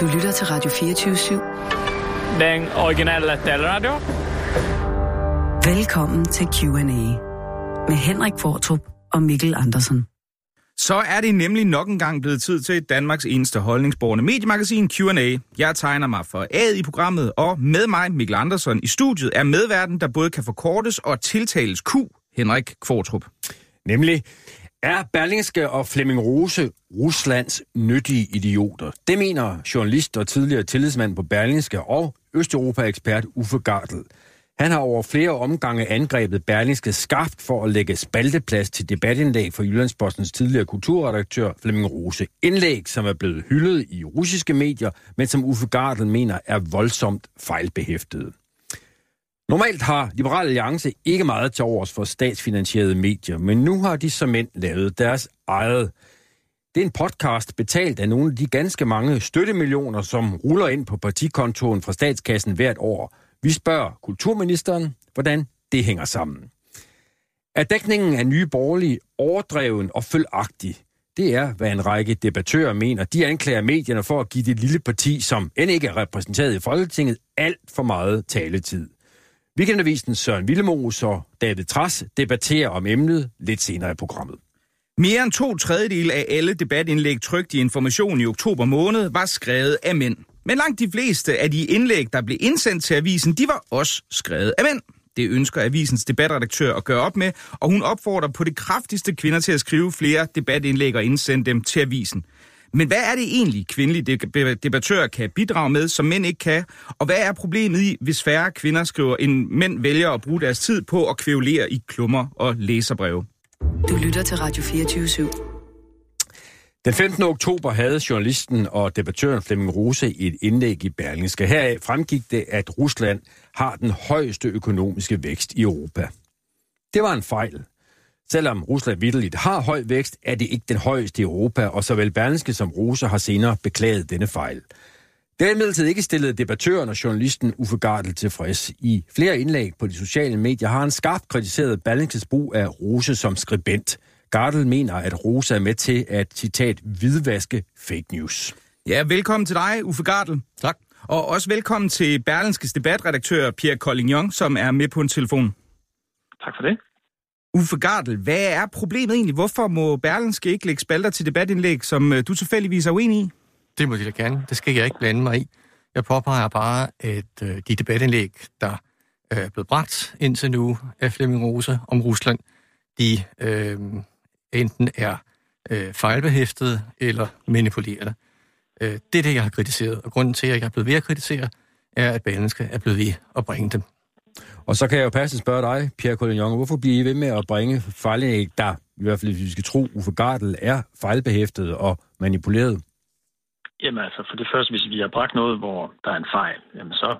Du lytter til Radio 24-7. Den originale taleradio. Velkommen til Q&A med Henrik Fortrup og Mikkel Andersen. Så er det nemlig nok en gang blevet tid til Danmarks eneste holdningsborgende mediemagasin Q&A. Jeg tegner mig for A i programmet, og med mig, Mikkel Andersen, i studiet er medverden, der både kan forkortes og tiltales Q, Henrik Kvartrup. Nemlig, er Berlingske og Flemming Rose Ruslands nyttige idioter? Det mener journalist og tidligere tillidsmand på Berlingske og Østeuropa-ekspert Uffe Gardel. Han har over flere omgange angrebet Berlingske skarpt for at lægge spalteplads til debatindlæg for Jyllandspostens tidligere kulturredaktør Flemming Rose. Indlæg, som er blevet hyldet i russiske medier, men som Uffe Gardel mener er voldsomt fejlbehæftet. Normalt har Liberal Alliance ikke meget til overs for statsfinansierede medier, men nu har de som mænd lavet deres eget. Det er en podcast betalt af nogle af de ganske mange støttemillioner, som ruller ind på partikontoen fra statskassen hvert år. Vi spørger kulturministeren, hvordan det hænger sammen. Er dækningen af nye borgerlige overdreven og følagtig? Det er, hvad en række debattører mener. De anklager medierne for at give det lille parti, som end ikke er repræsenteret i Folketinget, alt for meget taletid. Weekendavisen Søren Villemos og David Tras debatterer om emnet lidt senere i programmet. Mere end to tredjedel af alle debatindlæg trygt i Information i oktober måned var skrevet af mænd. Men langt de fleste af de indlæg, der blev indsendt til avisen, de var også skrevet af mænd. Det ønsker avisens debatredaktør at gøre op med, og hun opfordrer på det kraftigste kvinder til at skrive flere debatindlæg og indsende dem til avisen. Men hvad er det egentlig, kvindelige debattører kan bidrage med, som mænd ikke kan? Og hvad er problemet i, hvis færre kvinder skriver, end mænd vælger at bruge deres tid på at kvævlere i klummer og læserbreve? Du lytter til Radio 24 /7. Den 15. oktober havde journalisten og debattøren Flemming Rose et indlæg i Berlingske. Heraf fremgik det, at Rusland har den højeste økonomiske vækst i Europa. Det var en fejl. Selvom Rusland vidteligt har høj vækst, er det ikke den højeste i Europa, og såvel Berlingske som Rose har senere beklaget denne fejl. Det er imidlertid ikke stillet debattøren og journalisten Uffe Gardel tilfreds. I flere indlæg på de sociale medier har han skarpt kritiseret Berlingskes brug af Rose som skribent. Gardel mener, at Rose er med til at, citat, hvidvaske fake news. Ja, velkommen til dig, Uffe Gardel. Tak. Og også velkommen til Berlingskes debatredaktør Pierre Collignon, som er med på en telefon. Tak for det. Uffe Gardel, hvad er problemet egentlig? Hvorfor må Berlinske ikke lægge spalter til debatindlæg, som øh, du tilfældigvis er uenig i? Det må de da gerne. Det skal jeg ikke blande mig i. Jeg påpeger bare, at øh, de debatindlæg, der øh, er blevet bragt indtil nu af Flemming Rose om Rusland, de øh, enten er øh, fejlbehæftede eller manipulerede. Øh, det er det, jeg har kritiseret, og grunden til, at jeg er blevet ved at kritisere, er, at Berlinske er blevet ved at bringe dem. Og så kan jeg jo passe spørge dig, Pierre Collignon, hvorfor bliver I ved med at bringe fejlæg, der i hvert fald, hvis vi skal tro, Uffe Gardel er fejlbehæftet og manipuleret? Jamen altså, for det første, hvis vi har bragt noget, hvor der er en fejl, jamen så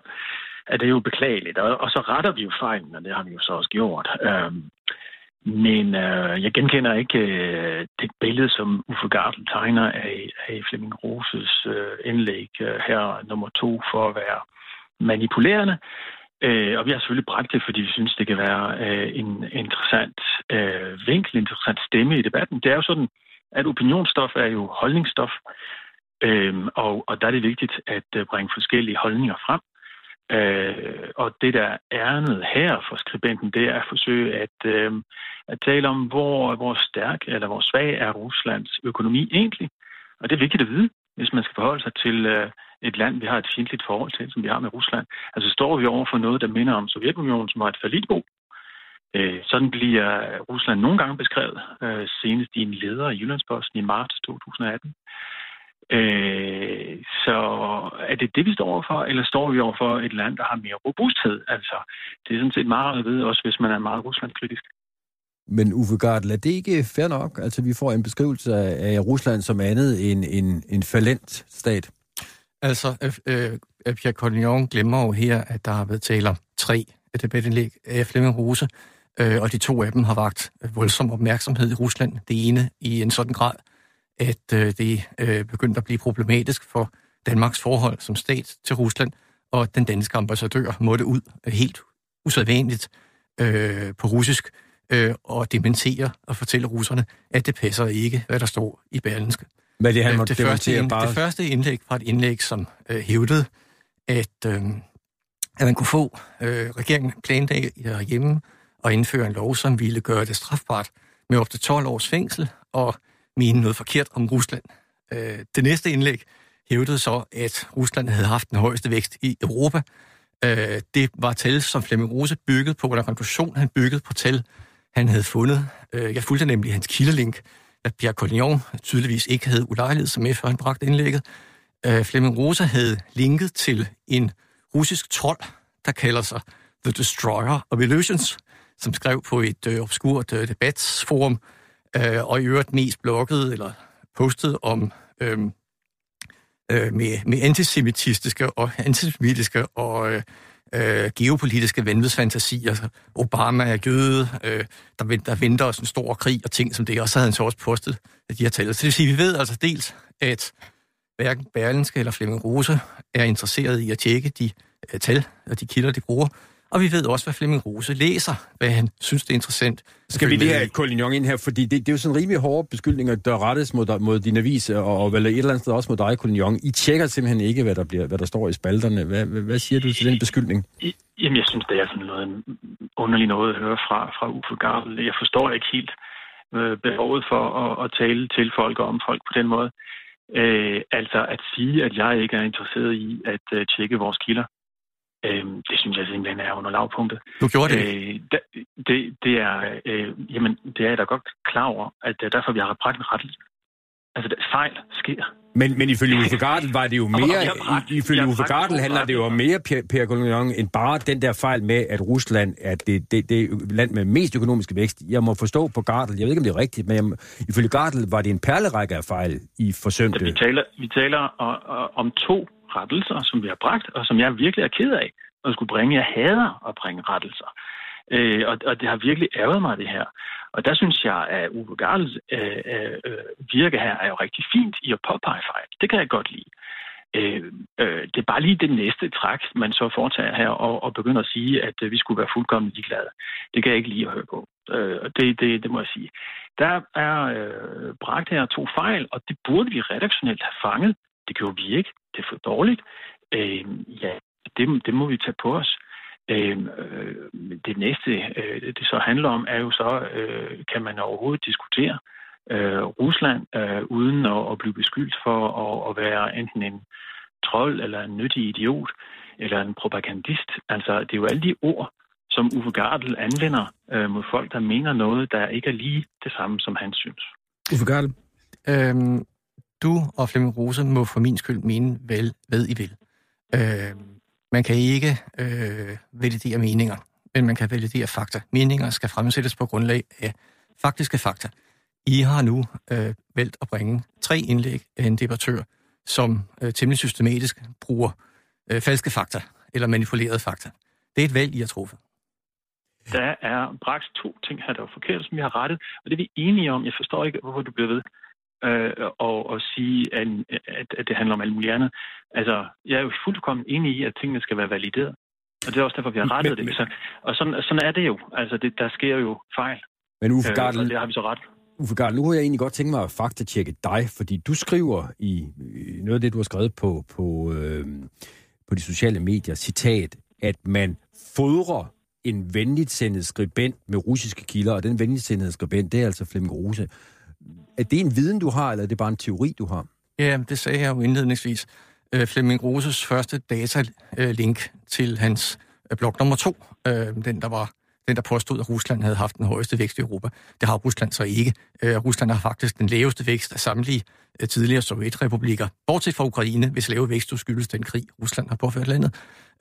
er det jo beklageligt. Og, og så retter vi jo fejlen, og det har vi jo så også gjort. Øhm, men øh, jeg genkender ikke øh, det billede, som Uffe Gardel tegner af, af Flemming Roses øh, indlæg øh, her nummer to for at være manipulerende. Øh, og vi har selvfølgelig bragt det, fordi vi synes, det kan være øh, en interessant øh, vinkel, en interessant stemme i debatten. Det er jo sådan, at opinionsstof er jo holdningsstof, øh, og, og der er det vigtigt at øh, bringe forskellige holdninger frem. Øh, og det, der er noget her for skribenten, det er at forsøge at, øh, at tale om, hvor, hvor stærk eller hvor svag er Ruslands økonomi egentlig. Og det er vigtigt at vide, hvis man skal forholde sig til øh, et land, vi har et fjendtligt forhold til, som vi har med Rusland. Altså står vi over for noget, der minder om Sovjetunionen, som var et falitbo. Øh, sådan bliver Rusland nogle gange beskrevet, øh, senest i en leder i Jyllandsposten i marts 2018. Øh, så er det det, vi står overfor, eller står vi overfor et land, der har mere robusthed? Altså, det er sådan set meget at vide, også hvis man er meget Rusland-kritisk. Men Uffe Gardel, lad det ikke fair nok? Altså, vi får en beskrivelse af Rusland som andet end en, en falent stat. Altså, øh, øh, Pierre Collignon glemmer jo her, at der har været tale om tre debatindlæg af Flemming Rose, øh, og de to af dem har vagt voldsom opmærksomhed i Rusland. Det ene i en sådan grad, at øh, det øh, begyndte at blive problematisk for Danmarks forhold som stat til Rusland, og den danske ambassadør måtte ud helt usædvanligt øh, på russisk øh, og dementere og fortælle russerne, at det passer ikke, hvad der står i Berlinske. Er det, han Øh, måtte det, første, ind, bare? det første indlæg var et indlæg, som øh, hævdede, at, øh, at man kunne få øh, regeringen planlagde hjemme og indføre en lov, som ville gøre det strafbart med op til 12 års fængsel og mene noget forkert om Rusland. Øh, det næste indlæg hævdede så, at Rusland havde haft den højeste vækst i Europa. Øh, det var tal, som Flemming Rose byggede på, eller konklusion, han byggede på tal, han havde fundet. Øh, jeg fulgte nemlig hans kildelink, at Pierre Collignon tydeligvis ikke havde ulejlighed som med, før han bragte indlægget. Øh, Flemming Rosa havde linket til en russisk trold, der kalder sig The Destroyer of Illusions, som skrev på et øh, obskurt øh, debatsforum, øh, og i øvrigt mest blogget eller postet om øh, øh, med, med antisemitistiske og antisemitiske og øh, øh, geopolitiske vanvidsfantasier. Obama er jøde, øh, der, venter, der venter os en stor krig og ting som det, og så havde han så også postet de her tal. Så det vil sige, at vi ved altså dels, at hverken Berlinske eller Flemming Rose er interesseret i at tjekke de øh, tal og de kilder, de bruger, og vi ved også, hvad Flemming Rose læser, hvad han synes, det er interessant. Skal vi lige have Collignon ind her, fordi det, det er jo sådan rimelig hårde beskyldninger, der rettes mod, mod din avis, og, og vel et eller andet sted også mod dig, Collignon. I tjekker simpelthen ikke, hvad der, bliver, hvad der står i spalterne. Hvad, hvad, hvad siger du til den beskyldning? I- Jamen, jeg synes, det er sådan noget underligt noget at høre fra, fra Uffe Gabel. Jeg forstår ikke helt øh, behovet for at, at tale til folk og om folk på den måde. Øh, altså at sige, at jeg ikke er interesseret i at øh, tjekke vores kilder, øh, det synes jeg simpelthen er under lavpunktet. Du gjorde det. Øh, da- det, det er, øh, jamen, det er jeg da godt klar over, at det er derfor, vi har bragt en rettelse. Altså, det, fejl sker. Men, men ifølge Uffe Gardel var det jo mere... Ifølge Uffe Gardel handler det jo om mere, Per, Collignon, end bare den der fejl med, at Rusland er det, det, det land med mest økonomisk vækst. Jeg må forstå på Gardel, jeg ved ikke, om det er rigtigt, men jeg, ifølge Gardel var det en perlerække af fejl, I forsømte. Vi taler, vi taler og, og, om to rettelser, som vi har bragt, og som jeg virkelig er ked af at skulle bringe. Jeg hader at bringe rettelser. Øh, og, og det har virkelig ærget mig, det her. Og der synes jeg, at Uwe Garls øh, øh, virke her er jo rigtig fint i at påpege fejl. Det kan jeg godt lide. Øh, øh, det er bare lige det næste træk, man så foretager her, og, og begynder at sige, at øh, vi skulle være fuldkommen ligeglade. Det kan jeg ikke lide at høre på. Øh, og det, det, det må jeg sige. Der er øh, bragt her to fejl, og det burde vi redaktionelt have fanget. Det gjorde vi ikke. Det er for dårligt. Øh, ja, det, det må vi tage på os. Øh, øh, det næste, øh, det så handler om, er jo så, øh, kan man overhovedet diskutere øh, Rusland øh, uden at, at blive beskyldt for at, at være enten en trold eller en nyttig idiot eller en propagandist. Altså, det er jo alle de ord, som Uffe Gardel anvender øh, mod folk, der mener noget, der ikke er lige det samme, som han synes. Uffe Gardel. Øhm, du og Flemming Rose må for min skyld mene, vel, hvad I vil. Øh, man kan ikke øh, validere meninger, men man kan validere fakta. Meninger skal fremsættes på grundlag af faktiske fakta. I har nu øh, valgt at bringe tre indlæg af en debattør, som øh, temmelig systematisk bruger øh, falske fakta eller manipulerede fakta. Det er et valg, I har truffet. Der er braks to ting her, der er forkert, som vi har rettet, og det er vi enige om. Jeg forstår ikke, hvorfor du bliver ved øh, og, og sige, at, at, at det handler om alt muligt andet. Altså, jeg er jo fuldkommen enig i, at tingene skal være valideret. Og det er også derfor, vi har rettet Men- det. Så, og sådan, sådan er det jo. Altså, det, der sker jo fejl, Men Uffe øh, Gardel, og det har vi så ret. Uffe Gardel, nu har jeg egentlig godt tænkt mig at faktatjekke dig, fordi du skriver i i noget af det, du har skrevet på, på, øh, på de sociale medier, citat, at man fodrer en venligt sendet skribent med russiske kilder, og den venligt sendede skribent, det er altså Flemming Rose. Er det en viden, du har, eller er det bare en teori, du har? Ja, det sagde jeg jo indledningsvis. Øh, Flemming Roses første datalink til hans blok blog nummer to, øh, den der var den, der påstod, at Rusland havde haft den højeste vækst i Europa. Det har Rusland så ikke. Øh, Rusland har faktisk den laveste vækst af samtlige øh, tidligere sovjetrepublikker, bortset fra Ukraine, hvis lave vækst skyldes den krig, Rusland har påført landet.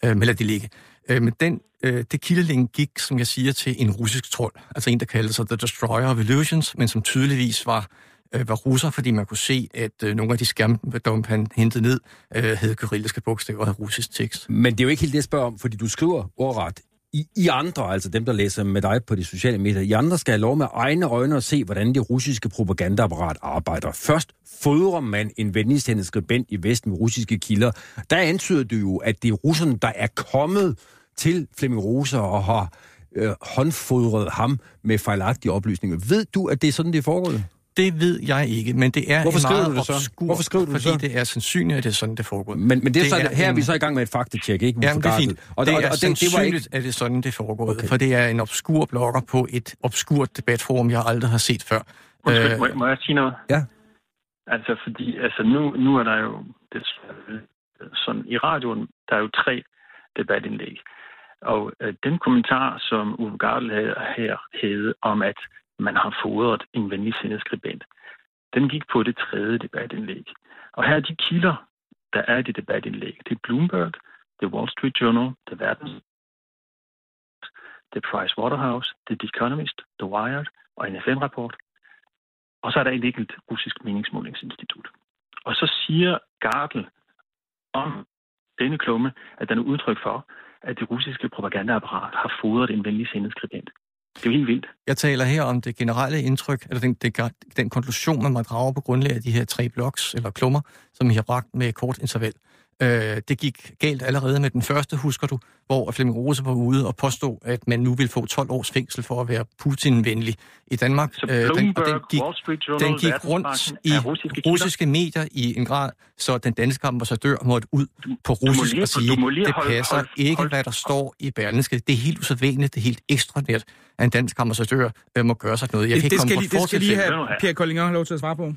Øh, men lad det ligge. Øh, men den, øh, det kildelink gik, som jeg siger, til en russisk trold, altså en, der kaldte sig The Destroyer of Illusions, men som tydeligvis var øh, var russer, fordi man kunne se, at øh, nogle af de skærmdump, han hentede ned, øh, havde kyrilliske bogstaver og havde russisk tekst. Men det er jo ikke helt det, jeg spørger om, fordi du skriver ordret. I, I andre, altså dem, der læser med dig på de sociale medier, I andre skal have lov med egne øjne at se, hvordan det russiske propagandaapparat arbejder. Først fodrer man en venligstændet skribent i Vesten med russiske kilder. Der antyder du jo, at det er russerne, der er kommet til Flemming Rose og har øh, håndfodret ham med fejlagtige oplysninger. Ved du, at det er sådan, det er foregået? Det ved jeg ikke, men det er Hvorfor en skriver meget du det så? obskur, Hvorfor skriver du det fordi så? det er sandsynligt, at det er sådan, det foregår. Men, men det er Det så, er her er vi en- så i gang med et faktatjek, ikke? Jamen, det er fint. Og det, det er det, det var sandsynligt, ikke... at det er sådan, det foregår. Okay. For det er en obskur blogger på et obskurt debatforum, jeg aldrig har set før. Undskyld, Øh, må, må jeg sige noget? Ja. Altså, fordi altså nu, nu er der jo det, sådan, i radioen, der er jo tre debatindlæg. Og øh, den kommentar, som Uwe Gardel her, her havde om, at man har fodret en venligsindet skribent, den gik på det tredje debatindlæg. Og her er de kilder, der er i det debatindlæg. Det er Bloomberg, det er Wall Street Journal, det er Verdens, det er Price Waterhouse, det er The Economist, The Wired og en FN-rapport. Og så er der et enkelt russisk meningsmålingsinstitut. Og så siger Gardel om denne klumme, at den er udtryk for, at det russiske propagandaapparat har fodret en venligsindet skribent. Det er helt vildt. Jeg taler her om det generelle indtryk, eller den, det, den konklusion, man må drage på grundlag af de her tre bloks eller klummer, som I har bragt med kort interval. Øh, det gik galt allerede med den første, husker du, hvor Flemming Rose var ude og påstod, at man nu ville få 12 års fængsel for at være Putin-venlig i Danmark. Så Øh, den, og den gik, Wall Street Journal, den gik rundt i russiske russiske medier i en grad, så den danske ambassadør måtte ud på russisk lige- og sige, det passer hold- ikke, hold- hvad der står i Berlingske. Det er helt usædvanligt, det er helt ekstraordinært, at en dansk ambassadør øh, må gøre sådan noget. Jeg kan Det, ikke det, komme skal det skal lige have her. Pierre Kolding have lov til at svare på.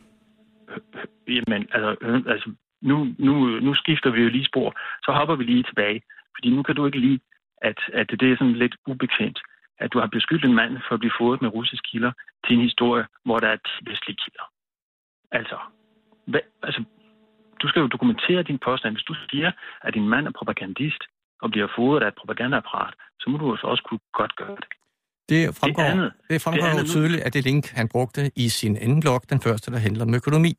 Jamen, altså, øh, altså nu, nu, nu skifter vi jo lige spor. Så hopper vi lige tilbage. Fordi nu kan du ikke lide, at, at det er sådan lidt ubekvemt, at du har beskyldt en mand for at blive fodret med russiske kilder til en historie, hvor der er 10 vestlige kilder. Altså, hvad, altså, du skal jo dokumentere din påstand. Hvis du siger, at din mand er propagandist og bliver fodret af et propagandaapparat, så må du jo så også kunne godt gøre det. Det fremgår, Det det andet- det fremgår det jo andet nu- tydeligt, at det link, han brugte i sin anden blog, den første, der handler om økonomi.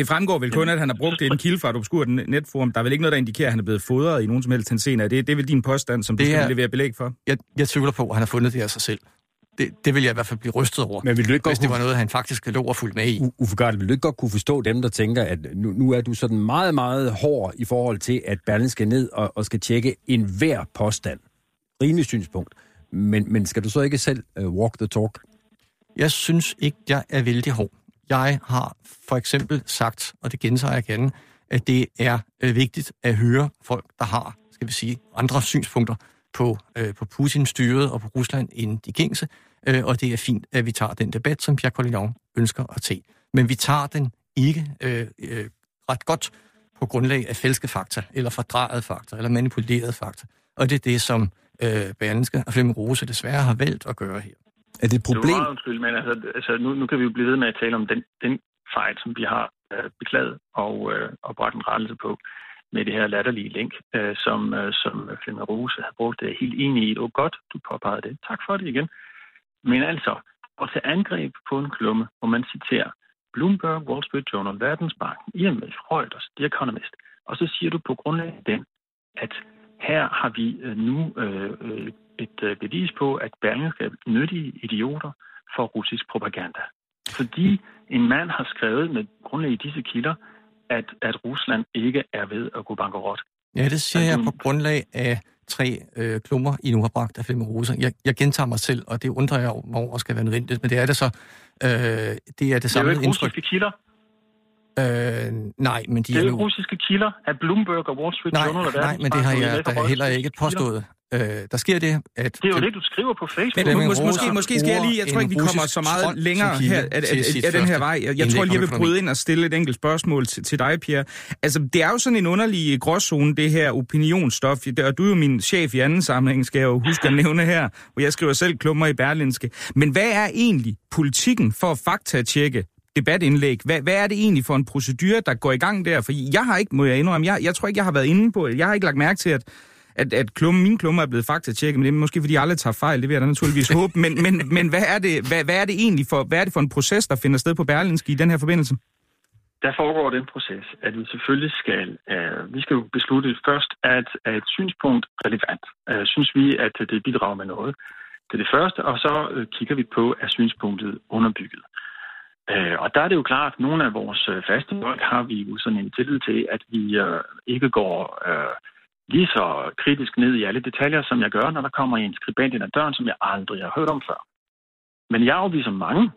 Det fremgår vel kun, at han har brugt en kilde fra et obskurt netforum. Der er vel ikke noget, der indikerer, at han er blevet fodret i nogen som helst henseende. Det, det er vel din påstand, som du Det skal er- levere belæg for. Jeg, jeg tvivler på, at han har fundet det af sig selv. Det, det vil jeg i hvert fald blive rystet over, Men vil du ikke hvis godt det var noget, han faktisk lå og fulgte med i. U- Uffe Gartel, vil du ikke godt kunne forstå dem, der tænker, at nu, nu er du sådan meget, meget hård i forhold til, at Berlin skal ned og, og skal tjekke enhver påstand. Rimelig synspunkt. Men, men skal du så ikke selv uh, walk the talk? Jeg synes ikke, jeg er vældig hård. Jeg har for eksempel sagt, og det gentager jeg igen, at det er øh, vigtigt at høre folk, der har, skal vi sige, andre synspunkter på, øh, på Putin-styret og på Rusland end de gængse, øh, og det er fint, at vi tager den debat, som Pierre Collignon ønsker at tage. Men vi tager den ikke øh, øh, ret godt på grundlag af falske fakta, eller fordrejet fakta, eller manipulerede fakta. Og det er det, som øh, Berlinske og Flemming Rose desværre har valgt at gøre her. Er det et Det problem? var meget undskyld, men altså, altså nu, nu kan vi jo blive ved med at tale om den, den fejl, som vi har øh, beklaget og, øh, og bragt en rettelse på med det her latterlige link, øh, som, øh, som Flemming Rose har brugt. Det er helt enig i. Det var godt, du påpegede det. Tak for det igen. Men altså, at tage angreb på en klumme, hvor man citerer Bloomberg, Wall Street Journal, Verdensbanken, IMF, Reuters, The Economist, og så siger du på grundlag af den, at her har vi øh, nu øh, øh, et øh, bevis på, at Berlingske er nyttige idioter for russisk propaganda. Fordi en mand har skrevet med grundlag i disse kilder, at, at Rusland ikke er ved at gå bankerot. Ja, det siger jeg Altså- på grundlag af tre øh, klummer, I nu har bragt af Flemming Rose. Jeg, jeg gentager mig selv, og det undrer jeg mig over skal være nødvendigt, men det er det så. Øh, det er det Det er jo samme ikke indtryk. russiske kilder. Øh, nej, men de Det er er jo russiske kilder af Bloomberg og Wall Street Nej, Journal og nej, men det har jeg da heller ikke påstået. Øh, der sker det, at... Det er jo det, du skriver på Facebook. Men, Flemming måske, måske, måske skal jeg lige, jeg tror ikke, vi kommer så meget længere her af, af, af den her vej. Jeg, jeg tror lige, jeg vil bryde ind og stille et enkelt spørgsmål til, til dig, Pierre. Altså, det er jo sådan en underlig gråzone, det her opinionsstof. Det- Og du er jo min chef i anden sammenhæng, skal jeg jo huske at nævne her, hvor jeg skriver selv klummer i Berlinske. Men hvad er egentlig politikken for at faktatjekke debatindlæg. Hvad, hvad er det egentlig for en procedure, der går i gang der? For jeg har ikke, må jeg indrømme, jeg, jeg tror ikke, jeg har været inde på, jeg har ikke lagt mærke til, at, at, at klumme, mine klummer er blevet faktatjekket, men det er måske, fordi jeg aldrig tager fejl, det vil jeg da naturligvis håbe. Men, men, men hvad, er det, hvad, hvad er det egentlig for, hvad er det for en proces, der finder sted på Berlinske i den her forbindelse? Der foregår den proces, at vi selvfølgelig skal, øh, vi skal jo beslutte først, at er et synspunkt relevant. Øh, synes vi, at det bidrager med noget? Det er det første, og så øh, kigger vi på, er synspunktet underbygget. Øh, og der er det jo klart, at nogle af vores øh, faste folk har vi jo sådan en tillid til, at vi øh, ikke går øh, lige så kritisk ned i alle detaljer, som jeg gør, når der kommer en skribent ind ad døren, som jeg aldrig har hørt om før. Men jeg afviser mange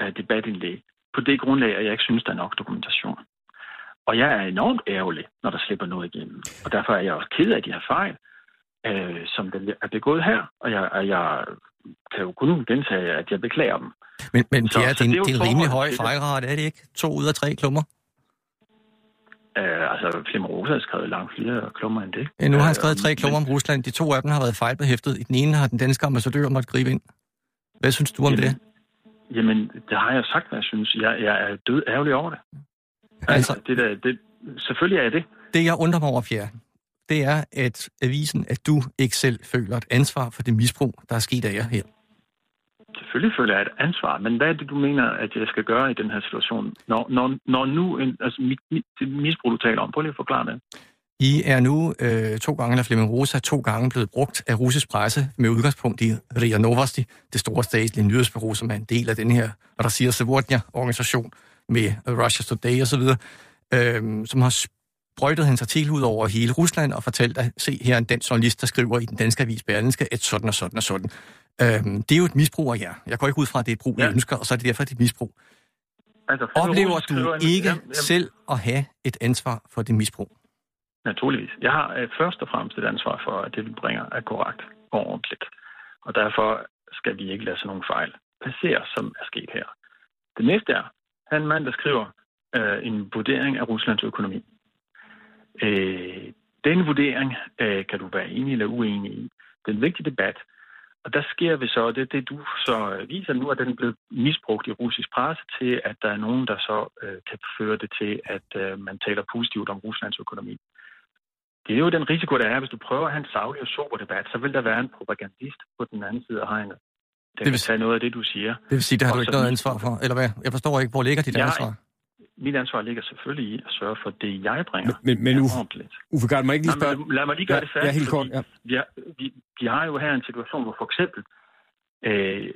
af debatindlæg, på det grundlag, at jeg ikke synes, der er nok dokumentation. Og jeg er enormt ærgerlig, når der slipper noget igennem. Og derfor er jeg også ked af de her fejl, øh, som der er begået her. Og jeg, og jeg kan jo kun gentage, at jeg beklager dem. Men, men Så- det er, så det, det er det er en rimelig høj fejlrate, er det ikke? To ud af tre klummer. Øh, altså, Flemming Rosa har skrevet langt flere klummer end det. Ja, nu har han Øh, skrevet tre men- klummer om Rusland. De to af dem har været fejlbehæftet. I den ene har den danske ambassadør måtte gribe ind. Hvad synes du om Jamen, det? Jamen, det har jeg sagt, hvad jeg synes. Jeg, jeg er død ærgerlig over det. Altså- Altså, det der, det, selvfølgelig er jeg det. Det, jeg undrer mig over, Pierre, det er, at avisen, at du ikke selv føler et ansvar for det misbrug, der er sket af jer her. Selvfølgelig føler jeg et ansvar, men hvad er det, du mener, at jeg skal gøre i den her situation? Når, når, når nu, en, altså mit, mit, det misbrug, du taler om, prøv lige at forklare det. I er nu øh, to gange, eller Flemming Rosa, to gange blevet brugt af russisk presse med udgangspunkt i RIA Novosti, det store statslige nyhedsbureau, som er en del af den her Rasir Sevodnia-organisation med Russia Today osv., øh, som har sprøjtet hans artikel ud over hele Rusland og fortalt, at se, her er en dansk journalist, der skriver i den danske avis Berlinske, et sådan og sådan og sådan. Øh, det er jo et misbrug af jer. Jeg går ikke ud fra, at det er et brug, ja. I ønsker, og så er det derfor, det er et misbrug. Altså, Oplever du ikke Jamen, jamen, selv at have et ansvar for det misbrug? Naturligvis. Jeg har øh, først og fremmest et ansvar for, at det, vi bringer, er korrekt og ordentligt. Og derfor skal vi ikke lade sådan nogle fejl passere, som er sket her. Det næste er, han er en mand, der skriver øh, en vurdering af Ruslands økonomi. Øh, den vurdering øh, kan du være enig eller uenig i. Det er en vigtig debat. Og der sker vi så, det er det du så øh, viser nu, at den er blevet misbrugt i russisk presse til, at der er nogen, der så øh, kan føre det til, at øh, man taler positivt om Ruslands økonomi. Det er jo den risiko, der er, hvis du prøver at have en savlig og sober debat, så vil der være en propagandist på den anden side af hegnet. Den Det vil tage noget af det, du siger. Det vil sige, det har Og du ikke noget ansvar for, eller hvad? Jeg forstår ikke, hvor ligger dit Jeg- ansvar? Mit ansvar ligger selvfølgelig i at sørge for, det, jeg bringer, Men, men Uffe. Uffe Gard, må ikke lige Nej, spørge? men lad mig lige gøre Ja, det færdigt. ja, helt kort, ja. Vi, har, vi, vi har jo her en situation, hvor for eksempel øh,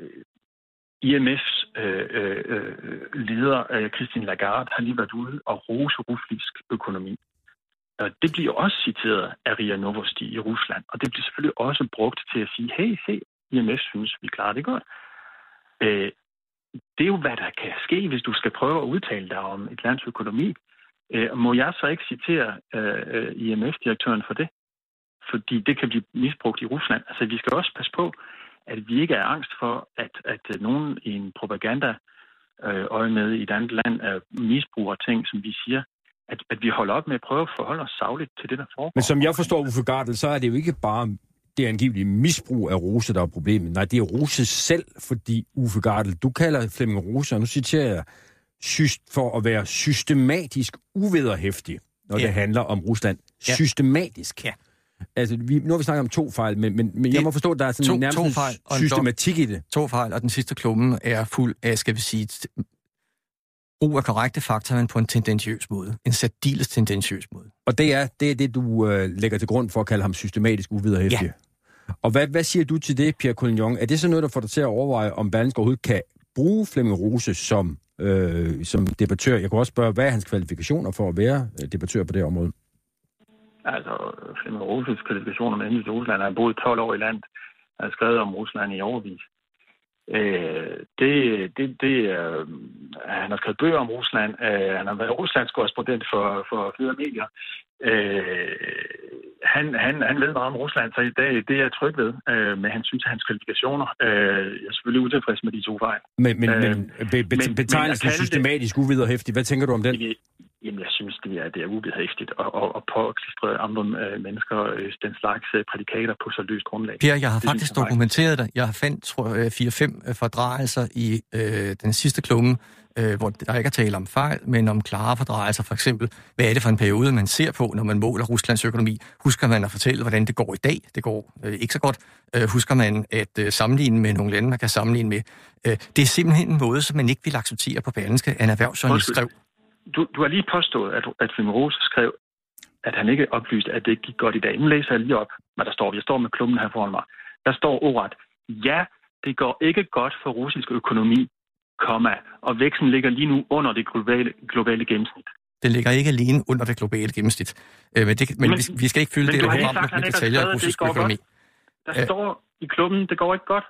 IMF's øh, øh, leder, øh, Christine Lagarde, har lige været ude og rose russisk økonomi. Og det bliver også citeret af RIA Novosti i Rusland, og det bliver selvfølgelig også brugt til at sige, hey, se, IMF synes, vi klarer det godt. Øh, det er jo, hvad der kan ske, hvis du skal prøve at udtale dig om et lands økonomi. Øh, må jeg så ikke citere øh, øh IMF-direktøren for det? Fordi det kan blive misbrugt i Rusland. Altså, vi skal også passe på, at vi ikke er angst for, at, at øh, nogen i en propaganda øh, øje med i et andet land øh, misbruger ting, som vi siger. At, at vi holder op med at prøve at forholde os savligt til det, der foregår. Men som jeg forstår Uffe Gardel, så er det jo ikke bare det angivelige misbrug af Rose, der er problemet. Nej, det er Rose selv, fordi Uffe Gardel, du kalder Flemming Rose, og nu citerer jeg, for at være systematisk uvederhæftig, når Ja. det handler om Rusland. Ja. Systematisk. Ja. Altså, vi, nu har vi snakket om to fejl, men, men, men jeg Det- må forstå, at der er sådan to- nærmest to fejl og systematik i det. To fejl, og den sidste klumme er fuld af, skal vi sige, brug af korrekte fakta, men på en tendentiøs måde. En særdeles tendentiøs måde. Og det er det, er det du øh, lægger til grund for at kalde ham systematisk uvederhæftig. Ja. Og hvad, hvad siger du til det, Pierre Collignon? Er det så noget, der får dig til at overveje, om Berlingske overhovedet kan bruge Flemming Rose som, øh, som debattør? Jeg kunne også spørge, hvad er hans kvalifikationer for at være øh, debattør på det område? Altså, Flemming Roses kvalifikationer med hensyn til Rusland. Han har boet 12 år i landet. Han har skrevet om Rusland i overvis. Øh, det, det, det, øh, han har skrevet bøger om Rusland. Øh, han har været Ruslands korrespondent for, for flere medier. Øh, han, han, han ved meget om Rusland, så det, det er jeg tryg ved. Øh, men han synes, at hans kvalifikationer øh, jeg er selvfølgelig utilfreds med de to fejl. Men, men, Øh, men, be, be, betegnelsen men kalde det- systematisk uvederhæftig, hvad tænker du om den? Jamen, jeg synes, det er, det er uvedhæftigt at, at, at påklistre andre øh, mennesker øh, den slags øh, prædikater på så løst grundlag. Per, jeg har Det faktisk jeg dokumenteret det. Jeg har fandt, tror jeg, 4-5 fordrejelser i øh, den sidste klumme, øh, hvor der ikke er tale om fejl, men om klare fordrejelser. For eksempel, hvad er det for en periode, man ser på, når man måler Ruslands økonomi? Husker man at fortælle, hvordan det går i dag? Det går øh, ikke så godt. Øh, husker man at øh, sammenligne med nogle lande, man kan sammenligne med? Øh, det er simpelthen en måde, som man ikke vil acceptere på Berlingske, at en erhvervsjournalist skrev. Du, du har lige påstået, at, at Flemming Rose skrev, at han ikke oplyste, at det ikke gik godt i dag. Nu læser jeg lige op, hvad der står. Jeg står med klummen her foran mig. Der står ordet, ja, det går ikke godt for russisk økonomi, komma, og væksten ligger lige nu under det globale, globale gennemsnit. Den ligger ikke alene under det globale gennemsnit. Øh, men det, men, Men- vi, vi skal ikke fylde men det program med detaljer af russisk økonomi. Der Ja. står i klubben, det går ikke godt.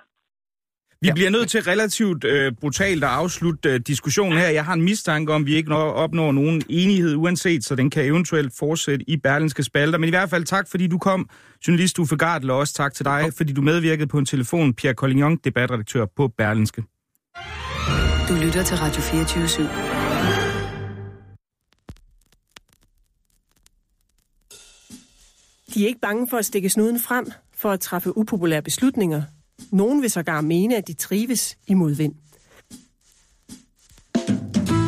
Vi ja. bliver nødt til relativt øh, brutalt at afslutte øh, diskussionen her. Jeg har en mistanke om, at vi ikke når, opnår nogen enighed uanset, så den kan eventuelt fortsætte i Berlinske Spalter. Men i hvert fald tak, fordi du kom, journalist Uffe Gardel, og også tak til dig, fordi du medvirkede på en telefon. Pierre Collignon, debatredaktør på Berlinske. Du lytter til Radio 24 /7. De er ikke bange for at stikke snuden frem for at træffe upopulære beslutninger. Nogen vil sågar mene, at de trives i modvind.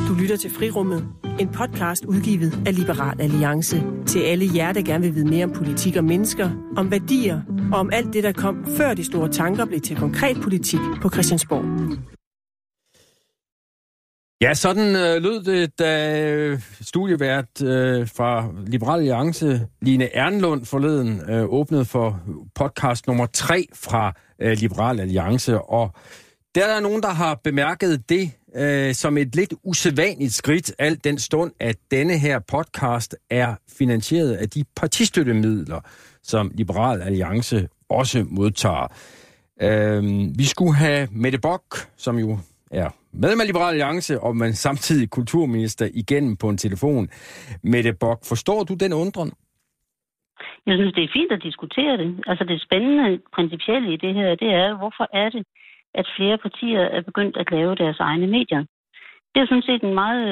Du lytter til Frirummet, en podcast udgivet af Liberal Alliance. Til alle jer, der gerne vil vide mere om politik og mennesker, om værdier og om alt det, der kom før de store tanker blev til konkret politik på Christiansborg. Ja, sådan øh, lød det, da øh, studievært øh, fra Liberal Alliance, Line Ernlund, forleden øh, åbnede for podcast nummer 3 fra øh, Liberal Alliance. Og der er der nogen, der har bemærket det øh, som et lidt usædvanligt skridt, alt den stund, at denne her podcast er finansieret af de partistøttemidler, som Liberal Alliance også modtager. Øh, vi skulle have Mette Bock, som jo er medlem af Liberal Alliance, og man samtidig kulturminister igennem på en telefon. Mette Bock, forstår du den undren? Jeg synes, det er fint at diskutere det. Altså det spændende principielle i det her, det er, hvorfor er det, at flere partier er begyndt at lave deres egne medier? Det er sådan set en meget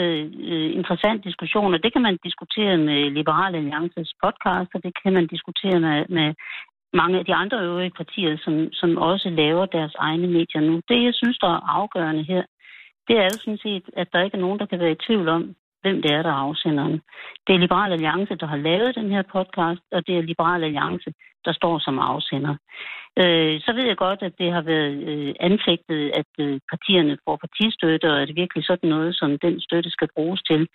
øh, interessant diskussion, og det kan man diskutere med Liberal Alliances podcast, og det kan man diskutere med, med mange af de andre øvrige partier, som, som også laver deres egne medier nu. Det, jeg synes, der er afgørende her, det er jo sådan set, at der ikke er nogen, der kan være i tvivl om, hvem det er, der er afsenderen. Det er Liberal Alliance, der har lavet den her podcast, og det er Liberal Alliance, der står som afsender. Øh, så ved jeg godt, at det har været øh, anfægtet, at øh, partierne får partistøtte, og at det virkelig sådan noget, som den støtte skal bruges til.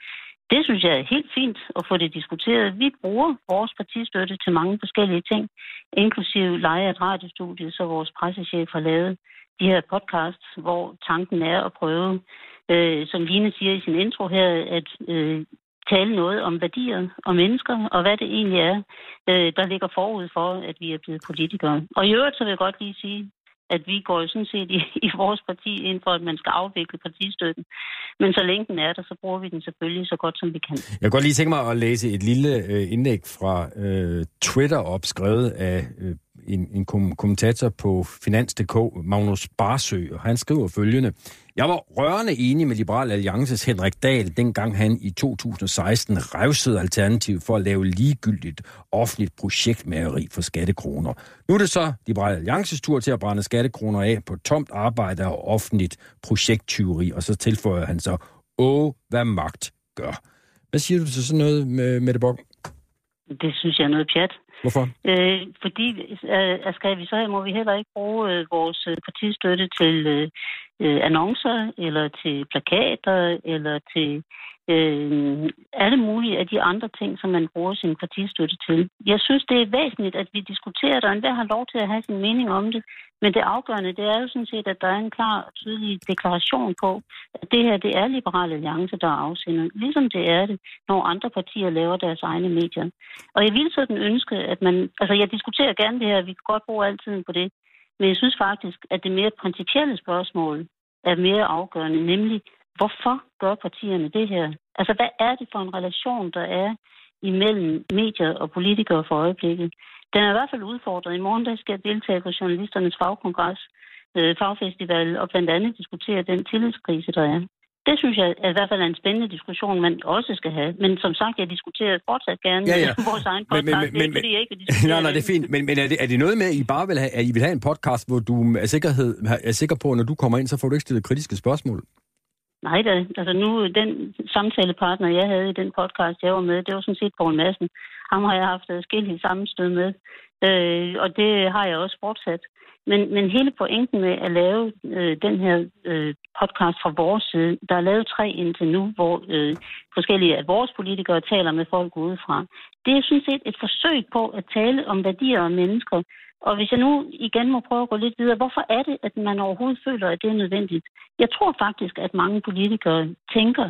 Det synes jeg er helt fint at få det diskuteret. Vi bruger vores partistøtte til mange forskellige ting, inklusive leje af et radiostudie, så vores pressechef har lavet de her podcasts, hvor tanken er at prøve, øh, som Line siger i sin intro her, at øh, tale noget om værdier og mennesker, og hvad det egentlig er, øh, der ligger forud for, at vi er blevet politikere. Og i øvrigt så vil jeg godt lige sige, at vi går jo sådan set i, i vores parti ind for, at man skal afvikle partistøtten. Men så længe den er der, så bruger vi den selvfølgelig så godt, som vi kan. Jeg kan godt lige tænke mig at læse et lille øh, indlæg fra øh, Twitter opskrevet af øh, en, en kom- kommentator på Finans.dk, Magnus Barsø, og han skriver følgende. Jeg var rørende enig med Liberal Alliances Henrik Dahl, dengang han i 2016 revsede alternativ for at lave ligegyldigt offentligt projektmageri for skattekroner. Nu er det så Liberal Alliances tur til at brænde skattekroner af på tomt arbejde og offentligt projekttyveri, og så tilføjer han så, åh, hvad magt gør. Hvad siger du til sådan noget, med Mette Bock? Det synes jeg er noget pjat. Hvorfor? Øh, fordi øh, skal vi så må vi heller ikke bruge øh, vores øh, partistøtte til øh, øh, annoncer, eller til plakater, eller til øh, alle mulige af de andre ting, som man bruger sin partistøtte til. Jeg synes, det er væsentligt, at vi diskuterer det, og enhver har lov til at have sin mening om det. Men det afgørende, det er jo sådan set, at der er en klar og tydelig deklaration på, at det her, det er Liberale Alliance, der er afsender. Ligesom det er det, når andre partier laver deres egne medier. Og jeg vil sådan ønske, at man... Altså, jeg diskuterer gerne det her, vi kan godt bruge al tiden på det. Men jeg synes faktisk, at det mere principielle spørgsmål er mere afgørende, nemlig, hvorfor gør partierne det her? Altså, hvad er det for en relation, der er imellem medier og politikere for øjeblikket? Den er i hvert fald udfordret. I morgen der skal jeg deltage på journalisternes fagkongres, øh, fagfestival, og blandt andet diskutere den tillidskrise, der er. Det synes jeg er i hvert fald er en spændende diskussion, man også skal have. Men som sagt, jeg diskuterer fortsat gerne ja, ja. vores egen podcast. Men, men, men, det er, fordi jeg ikke vil Nej, nej, det er fint. Men, men er, det, er det noget med, at I bare vil have, at I vil have en podcast, hvor du er, sikkerhed, er sikker på, at når du kommer ind, så får du ikke stillet kritiske spørgsmål? Nej da. Altså nu, den samtalepartner, jeg havde i den podcast, jeg var med, det var sådan set Poul Madsen. Ham har jeg haft skille sammenstød med. Øh, og det har jeg også fortsat. Men, men hele pointen med at lave øh, den her øh, podcast fra vores side, der er lavet tre indtil nu, hvor øh, forskellige af vores politikere taler med folk udefra. Det er sådan set et forsøg på at tale om værdier og mennesker. Og hvis jeg nu igen må prøve at gå lidt videre, hvorfor er det, at man overhovedet føler, at det er nødvendigt? Jeg tror faktisk, at mange politikere tænker,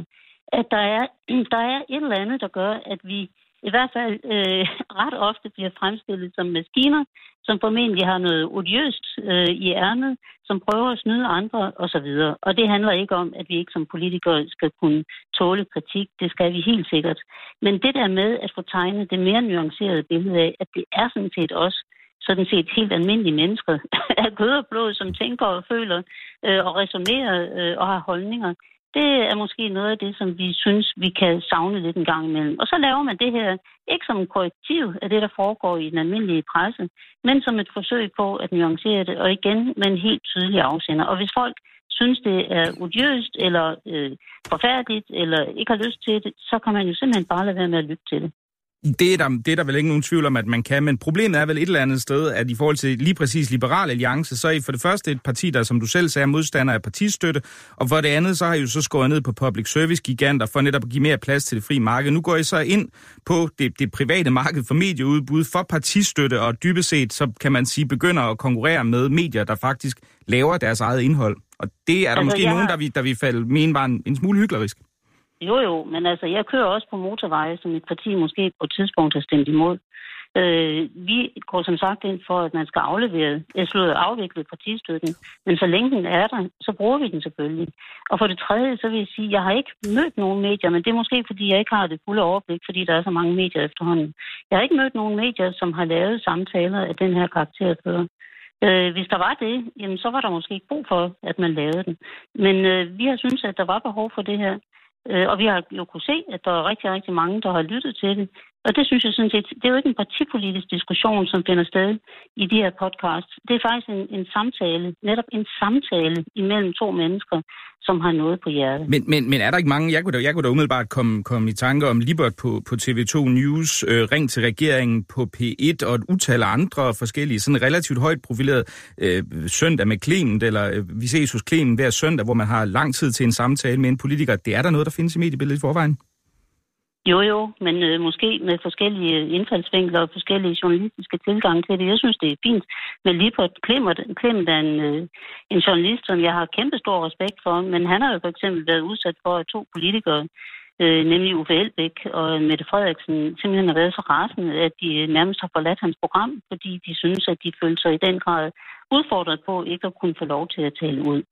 at der er, der er et eller andet, der gør, at vi i hvert fald øh, ret ofte bliver fremstillet som maskiner, som formentlig har noget odiøst øh, i ærmet, som prøver at snyde andre osv. Og det handler ikke om, at vi ikke som politikere skal kunne tåle kritik. Det skal vi helt sikkert. Men det der med at få tegnet det mere nuancerede billede af, at det er sådan set også sådan set helt almindelige mennesker af kød og blod, som tænker og føler øh, og resonerer øh, og har holdninger det er måske noget af det, som vi synes, vi kan savne lidt en gang imellem. Og så laver man det her ikke som en korrektiv af det, der foregår i den almindelige presse, men som et forsøg på at nuancere det, og igen med en helt tydelig afsender. Og hvis folk synes, det er odiøst, eller øh, forfærdeligt, eller ikke har lyst til det, så kan man jo simpelthen bare lade være med at lytte til det. Det er, der, det er der vel ikke nogen tvivl om, at man kan, men problemet er vel et eller andet sted, at i forhold til lige præcis Liberal Alliance, så er I for det første et parti, der som du selv sagde, er modstander af partistøtte, og for det andet, så har I jo så skåret ned på public service giganter for netop at give mere plads til det frie marked. Nu går I så ind på det, det private marked for medieudbud for partistøtte, og dybest set, så kan man sige, begynder at konkurrere med medier, der faktisk laver deres eget indhold. Og det er der altså, måske nogen, der vi, der vi falde mene var en, en smule hyggelig. Jo, jo, men altså, jeg kører også på motorveje, som et parti måske på et tidspunkt har stemt imod. Øh, vi går som sagt ind for, at man skal aflevere, jeg slår afvikle partistøtten, men så længe den er der, så bruger vi den selvfølgelig. Og for det tredje, så vil jeg sige, at jeg har ikke mødt nogen medier, men det er måske, fordi jeg ikke har det fulde overblik, fordi der er så mange medier efterhånden. Jeg har ikke mødt nogen medier, som har lavet samtaler af den her karakter før. Øh, hvis der var det, jamen, så var der måske ikke brug for, at man lavede den. Men øh, vi har syntes, at der var behov for det her. Øh, og vi har jo kunne se, at der er rigtig, rigtig mange, der har lyttet til det. Og det synes jeg sådan set, det er jo ikke en partipolitisk diskussion, som finder sted i de her podcasts. Det er faktisk en, en samtale, netop en samtale imellem to mennesker, som har noget på hjertet. Men, men, men er der ikke mange, jeg kunne da, jeg kunne da umiddelbart komme, komme i tanke om Libert på, på TV2 News, øh, Ring til regeringen på P1 og et utal af andre forskellige, sådan relativt højt profileret øh, søndag med Clement, eller øh, vi ses hos Clement hver søndag, hvor man har lang tid til en samtale med en politiker. Det er der noget, der findes i mediebilledet i forvejen? Jo, jo, men øh, måske med forskellige indfaldsvinkler og forskellige journalistiske tilgange til det. Jeg synes, det er fint. Men lige på et Clement er en, øh, en journalist, som jeg har kæmpe stor respekt for, men han har jo for eksempel været udsat for, at to politikere, øh, nemlig Uffe Elbæk og Mette Frederiksen, simpelthen har været så rasende, at de øh, nærmest har forladt hans program, fordi de synes, at de følte sig i den grad udfordret på ikke at kunne få lov til at tale ud.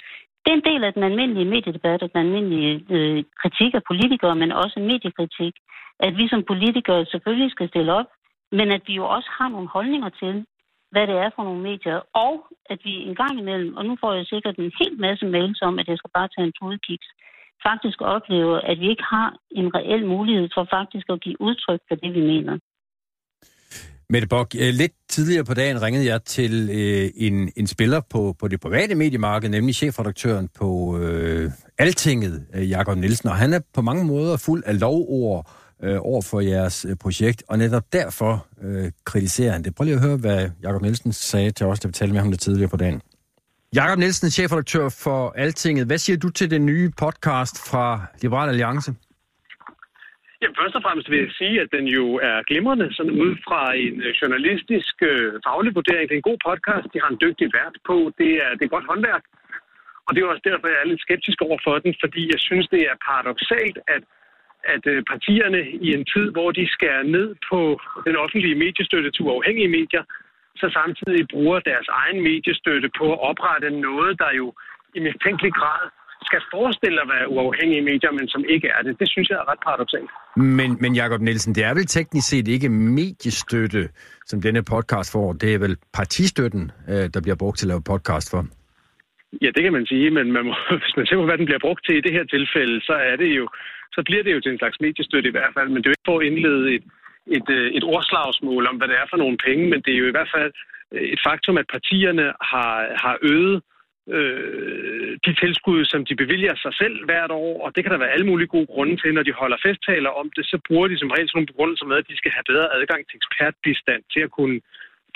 Det er en del af den almindelige mediedebat og den almindelige øh, kritik af politikere, men også mediekritik, at vi som politikere selvfølgelig skal stille op, men at vi jo også har nogle holdninger til, hvad det er for nogle medier, og at vi en gang imellem, og nu får jeg sikkert en hel masse mails om, at jeg skal bare tage en tudekiks, faktisk oplever, at vi ikke har en reel mulighed for faktisk at give udtryk for det, vi mener. Mette Bock, øh, lidt tidligere på dagen ringede jeg til øh, en, en spiller på, på det private mediemarked, nemlig chefredaktøren på øh, Altinget, øh, Jakob Nielsen, og han er på mange måder fuld af lovord øh, over for jeres øh, projekt, og netop derfor øh, kritiserer han det. Prøv lige at høre, hvad Jakob Nielsen sagde til os, da vi talte med ham lidt tidligere på dagen. Jakob Nielsen, chefredaktør for Altinget. Hvad siger du til den nye podcast fra Liberal Alliance? Jamen, først og fremmest vil jeg sige, at den jo er glimrende, sådan ud fra en øh, journalistisk øh, faglig vurdering. Det er en god podcast, de har en dygtig vært på, det er, det er godt håndværk. Og det er også derfor, jeg er lidt skeptisk over for den, fordi jeg synes, det er paradoxalt, at, at øh, partierne i en tid, hvor de skærer ned på den offentlige mediestøtte til uafhængige medier, så samtidig bruger deres egen mediestøtte på at oprette noget, der jo i mistænkelig grad skal forestille at være uafhængige medier, men som ikke er det. Det synes jeg er ret paradoxalt. Men, men Jacob Nielsen, det er vel teknisk set ikke mediestøtte, som denne podcast får. Det er vel partistøtten, øh, der bliver brugt til at lave podcast for? Ja, det kan man sige, men man må, hvis man ser på, hvad den bliver brugt til i det her tilfælde, så er det jo, så bliver det jo til en slags mediestøtte i hvert fald, men det er jo ikke for at indlede et, et, øh, et ordslagsmål om, hvad det er for nogle penge, men det er jo i hvert fald et faktum, at partierne har, har øget øh, de tilskud, som de bevilger sig selv hvert år, og det kan der være alle mulige gode grunde til. Når de holder festtaler om det, så bruger de som regel sådan nogle begrundelser med, at de skal have bedre adgang til ekspertbistand, til at kunne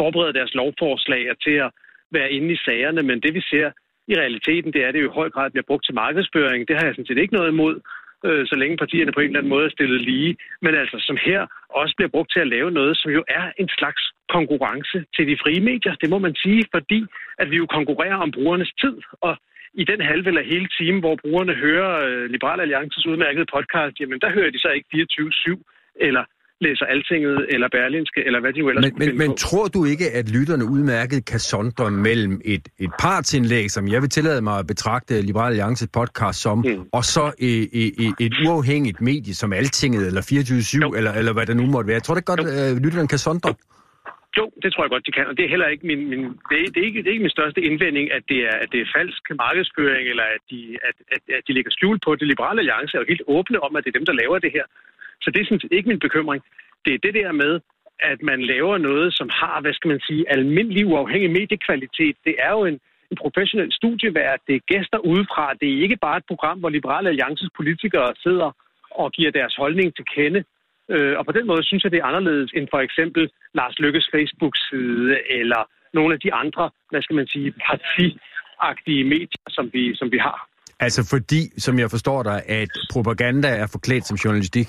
forberede deres lovforslag og til at være inde i sagerne. Men det vi ser i realiteten, det er, at det jo i høj grad bliver brugt til markedsføring. Det har jeg sådan set ikke noget imod øh, så længe partierne på en eller anden måde er stillet lige, men altså som her også bliver brugt til at lave noget, som jo er en slags konkurrence til de frie medier. Det må man sige, fordi at vi jo konkurrerer om brugernes tid, og i den halve eller hele time, hvor brugerne hører øh, Liberal Alliances udmærkede podcast, jamen der hører de så ikke 24-7 eller læser Altinget eller Berlinske, eller hvad de nu ellers Men, men, men på. tror du ikke, at lytterne udmærket kan sondre mellem et, et partsindlæg, som jeg vil tillade mig at betragte Liberal Alliance podcast som, Mm. og så et, et, et, uafhængigt medie som Altinget eller 24-7, eller, eller hvad det nu måtte være? Jeg tror da godt, at lytterne kan sondre. Jo, det tror jeg godt, de kan, og det er heller ikke min, min det, er, det, er ikke, det er ikke min største indvending, at det er, at det er falsk markedsføring, eller at de, at, at, at de lægger skjul på det. Liberale Alliance er jo helt åbne om, at det er dem, der laver det her. Så det er sådan ikke min bekymring. Det er det der med, at man laver noget, som har, hvad skal man sige, almindelig uafhængig mediekvalitet. Det er jo en, en professionel studievært, det er gæster udefra, det er ikke bare et program, hvor Liberale Alliances politikere sidder og giver deres holdning til kende. Øh, og på den måde synes jeg, det er anderledes end for eksempel Lars Lykkes Facebook-side, eller nogle af de andre, hvad skal man sige, partiagtige medier, som vi, som vi har. Altså fordi, som jeg forstår dig, at propaganda er forklædt som journalistik.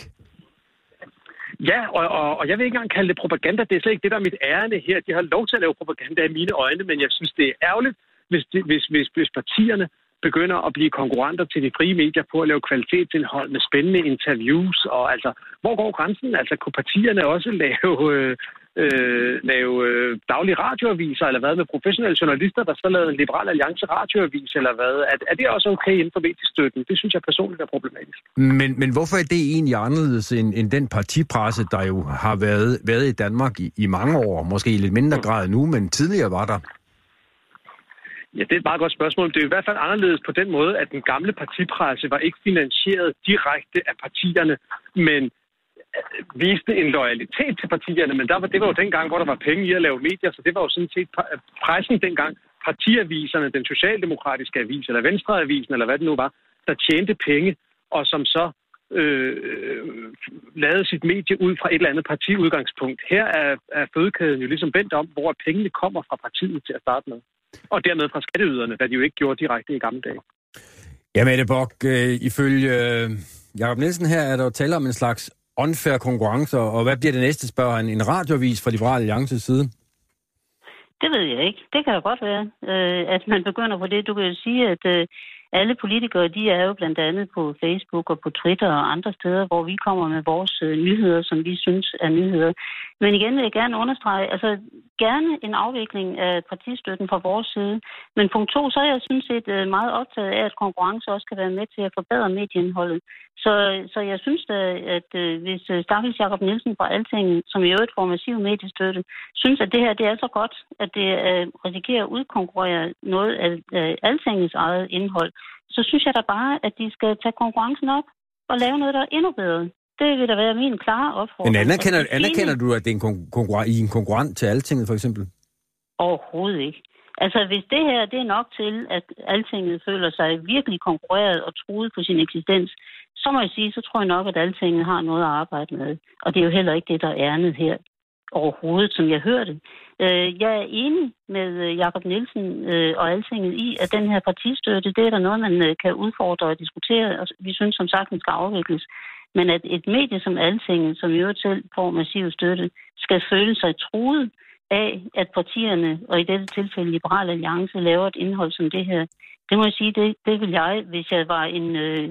Ja, og, og, og jeg vil ikke engang kalde det propaganda. Det er slet ikke det, der er mit ærende her. De har lov til at lave propaganda i mine øjne, men jeg synes, det er ærgerligt, hvis, det, hvis, hvis, hvis partierne begynder at blive konkurrenter til de frie medier på at lave kvalitetsindhold med spændende interviews. Og altså, hvor går grænsen? Altså, kunne partierne også lave, øh, øh, lave øh, daglige radioaviser, eller hvad, med professionelle journalister, der så lavede en liberal alliance radioavis, eller hvad? Er, er det også okay inden for mediestøtten? Det synes jeg personligt er problematisk. Men, men hvorfor er det egentlig anderledes end, end den partipresse, der jo har været, været i Danmark i, i mange år? Måske i lidt mindre grad nu, men tidligere var der. Ja, det er et meget godt spørgsmål. Det er i hvert fald anderledes på den måde, at den gamle partipresse var ikke finansieret direkte af partierne, men viste en loyalitet til partierne. Men der var, det var jo dengang, hvor der var penge i at lave medier, så det var jo sådan set pressen dengang, partiaviserne, den socialdemokratiske avis, eller Venstreavisen, eller hvad det nu var, der tjente penge, og som så øh, lavede sit medie ud fra et eller andet partiudgangspunkt. Her er, er fødekæden jo ligesom vendt om, hvor pengene kommer fra partiet til at starte med. Og dermed fra skatteyderne, hvad de jo ikke gjorde direkte i gamle dage. Ja, Mette Bock, øh, ifølge øh, Jacob Nielsen her er der jo tale om en slags unfair konkurrence, og hvad bliver det næste, spørger han, en radiovis fra Liberal Alliances side? Det ved jeg ikke. Det kan da godt være, øh, at man begynder på det. Du kan jo sige, at øh, alle politikere, de er jo blandt andet på Facebook og på Twitter og andre steder, hvor vi kommer med vores øh, nyheder, som vi synes er nyheder. Men igen vil jeg gerne understrege, altså gerne en afvikling af partistøtten fra vores side. Men punkt to, så er jeg synes set øh, meget optaget af, at konkurrence også kan være med til at forbedre medieindholdet. Så, så jeg synes da, at øh, hvis Stafels Stakkels Nielsen fra Alting, som i øvrigt får massiv mediestøtte, synes, at det her det er så godt, at det øh, risikerer at udkonkurrere noget af øh, eget indhold, så synes jeg da bare, at de skal tage konkurrencen op og lave noget, der er endnu bedre. Det vil da være min klare opfordring. Men anerkender, anerkender du, at det er en kon- konkurrent, i en konkurrent til Altinget, for eksempel? Overhovedet ikke. Altså, hvis det her det er nok til, at Altinget føler sig virkelig konkurreret og truet på sin eksistens, så må jeg sige, så tror jeg nok, at Altinget har noget at arbejde med. Og det er jo heller ikke det, der er ærnet her overhovedet, som jeg hørte. Øh, jeg er enig med øh, Jakob Nielsen øh, og Altinget i, at den her partistøtte, det er der noget, man øh, kan udfordre og diskutere, og vi synes som sagt, den skal afvikles. Men at et medie som Altinget, som i øvrigt selv får massiv støtte, skal føle sig truet af, at partierne, og i dette tilfælde Liberal Alliance, laver et indhold som det her. Det må jeg sige, det, det vil jeg, hvis jeg var en, øh,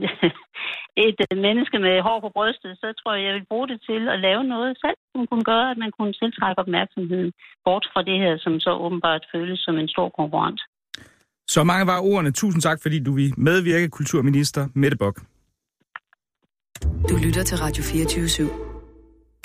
et øh, menneske med hår på brystet, så tror jeg, jeg vil bruge det til at lave noget selv, som kunne gøre, at man kunne tiltrække opmærksomheden bort fra det her, som så åbenbart føles som en stor konkurrent. Så mange var ordene. Tusind tak, fordi du vil medvirke, kulturminister Mette Bock. Du lytter til Radio 24 /7.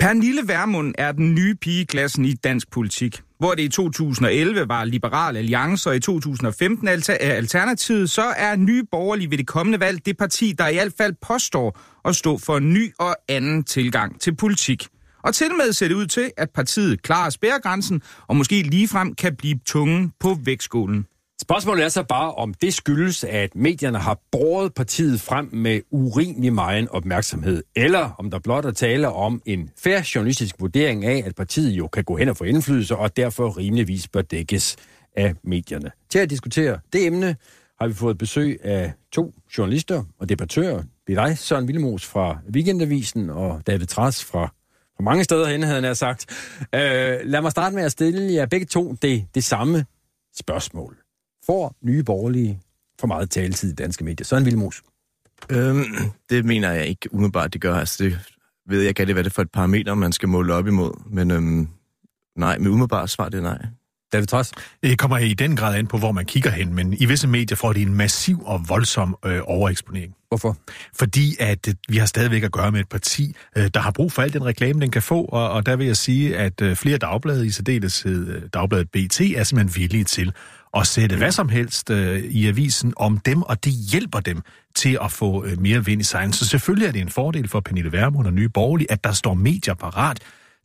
Pernille Vermund er den nye pige i klassen i dansk politik. Hvor det i 2011 var Liberal Alliance, og i 2015 Alter- Alternativet, så er Nye Borgerlige ved det kommende valg det parti, der i hvert fald påstår at stå for en ny og anden tilgang til politik. Og til med ser det ud til, at partiet klarer spærregrænsen, og måske ligefrem kan blive tungen på vægtskålen. Spørgsmålet er så bare, om det skyldes, at medierne har båret partiet frem med urimelig meget opmærksomhed, eller om der blot er tale om en fair journalistisk vurdering af, at partiet jo kan gå hen og få indflydelse, og derfor rimeligvis bør dækkes af medierne. Til at diskutere det emne har vi fået besøg af to journalister og debattører. Det er dig, Søren Villemos fra Weekendavisen, og David Tras fra, fra mange steder hen, havde jeg sagt. Øh, lad mig starte med at stille jer begge to det, det samme spørgsmål. Får nye borgerlige for meget taletid i danske medier? Søren Vilmos. Øhm, det mener jeg ikke umiddelbart, det gør. Altså, det ved jeg ikke hvad det er for et parameter, man skal måle op imod. Men øhm, nej, med umiddelbart svar det er nej. David Trods? Det kommer i den grad an på, hvor man kigger hen, men i visse medier får det en massiv og voldsom øh, overeksponering. Hvorfor? Fordi at øh, vi har stadigvæk at gøre med et parti, øh, der har brug for al den reklame, den kan få, og, og der vil jeg sige, at øh, flere dagblade, i særdeleshed øh, dagbladet BT, er simpelthen villige til at sætte hvad som helst øh, i avisen om dem, og det hjælper dem til at få øh, mere vind i sejlen. Så selvfølgelig er det en fordel for Pernille Vermund og Nye Borgerlige, at der står medier parat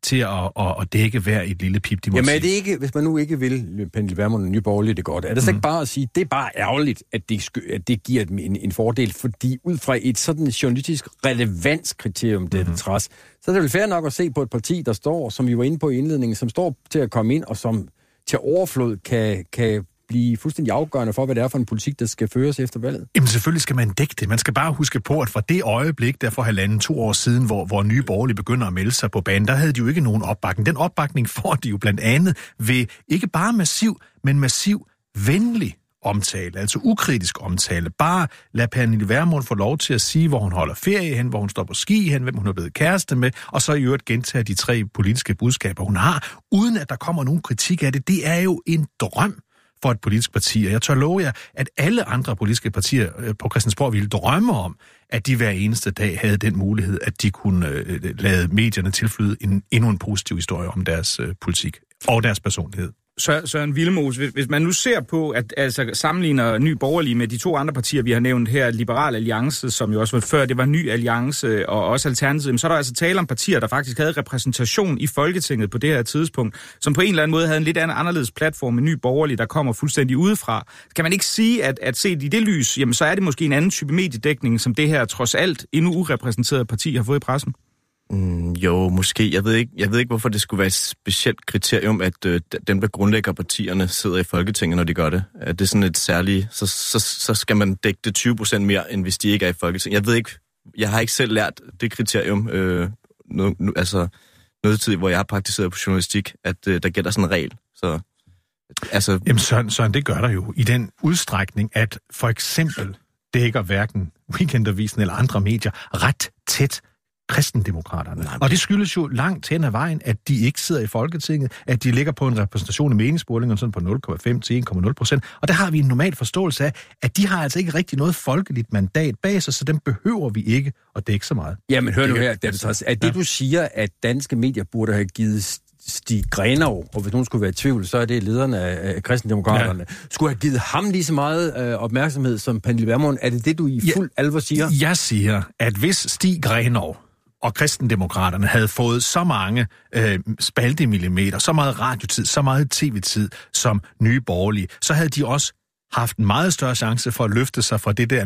til at, at, at dække hver et lille pip, de må Jamen er det ikke, hvis man nu ikke vil Pernille Vermund og Nye Borgerlige det godt, er det så ikke bare at sige, det er bare ærgerligt, at det, at det giver en, en fordel, fordi ud fra et sådan journalistisk relevanskriterium, det er det træs, så er det vel fair nok at se på et parti, der står, som vi var inde på i indledningen, som står til at komme ind, og som til overflod kan, kan blive fuldstændig afgørende for, hvad det er for en politik, der skal føres efter valget. Jamen selvfølgelig skal man dække det. Man skal bare huske på, at fra det øjeblik, der for halvanden to år siden, hvor, hvor nye borgerlige begynder at melde sig på banen, der havde de jo ikke nogen opbakning. Den opbakning får de jo blandt andet ved ikke bare massiv, men massiv venlig omtale, altså ukritisk omtale. Bare lad Pernille Vermund få lov til at sige, hvor hun holder ferie hen, hvor hun står på ski hen, hvem hun er blevet kæreste med, og så i øvrigt gentage de tre politiske budskaber, hun har, uden at der kommer nogen kritik af det. Det er jo en drøm for et politisk parti, og jeg tør love jer, at alle andre politiske partier øh, på Christiansborg ville drømme om, at de hver eneste dag havde den mulighed, at de kunne øh, øh lade medierne tilflyde en, endnu en positiv historie om deres øh, politik og deres personlighed. Søren Vilmos, hvis, man nu ser på, at altså, sammenligner Ny Borgerlige med de to andre partier, vi har nævnt her, Liberal Alliance, som jo også var før, det var Ny Alliance og også Alternativet, så er der altså tale om partier, der faktisk havde repræsentation i Folketinget på det her tidspunkt, som på en eller anden måde havde en lidt anderledes platform med Ny Borgerlige, der kommer fuldstændig udefra. Kan man ikke sige, at, at set i det lys, jamen så er det måske en anden type mediedækning, som det her trods alt endnu urepræsenterede parti har fået i pressen? Mm, jo, måske. Jeg ved, ikke, jeg ved ikke, hvorfor det skulle være et specielt kriterium, at øh, dem, der grundlægger partierne, sidder i Folketinget, når de gør det. At det er sådan et særligt... Så, så, så skal man dække det 20 procent mere, end hvis de ikke er i Folketinget. Jeg ved ikke... Jeg har ikke selv lært det kriterium, øh, nu, nu, altså noget tid, hvor jeg har praktiseret på journalistik, at øh, der gælder sådan en regel. Så, altså, Jamen Søren, Søren, det gør der jo i den udstrækning, at for eksempel dækker hverken Weekendavisen eller andre medier ret tæt kristendemokraterne. Nej, Og det skyldes jo langt hen ad vejen, at de ikke sidder i Folketinget, at de ligger på en repræsentation i meningsmålingerne sådan på 0,5 til 1,0 procent. Og der har vi en normal forståelse af, at de har altså ikke rigtig noget folkeligt mandat bag sig, så dem behøver vi ikke at dække så meget. Jamen hør nu her, David Trods. Er det, du siger, at danske medier burde have givet Stig Grenov, og hvis nogen skulle være i tvivl, så er det lederen af, af kristendemokraterne, ja. skulle have givet ham lige så meget øh, opmærksomhed som Pernille Vermund. Er det det, du i Ja. fuld alvor siger? Jeg siger, at hvis Stig Grenov og kristendemokraterne havde fået så mange øh, spaltemillimeter, så meget radiotid, så meget tv-tid som nye borgerlige, så havde de også haft en meget større chance for at løfte sig fra det der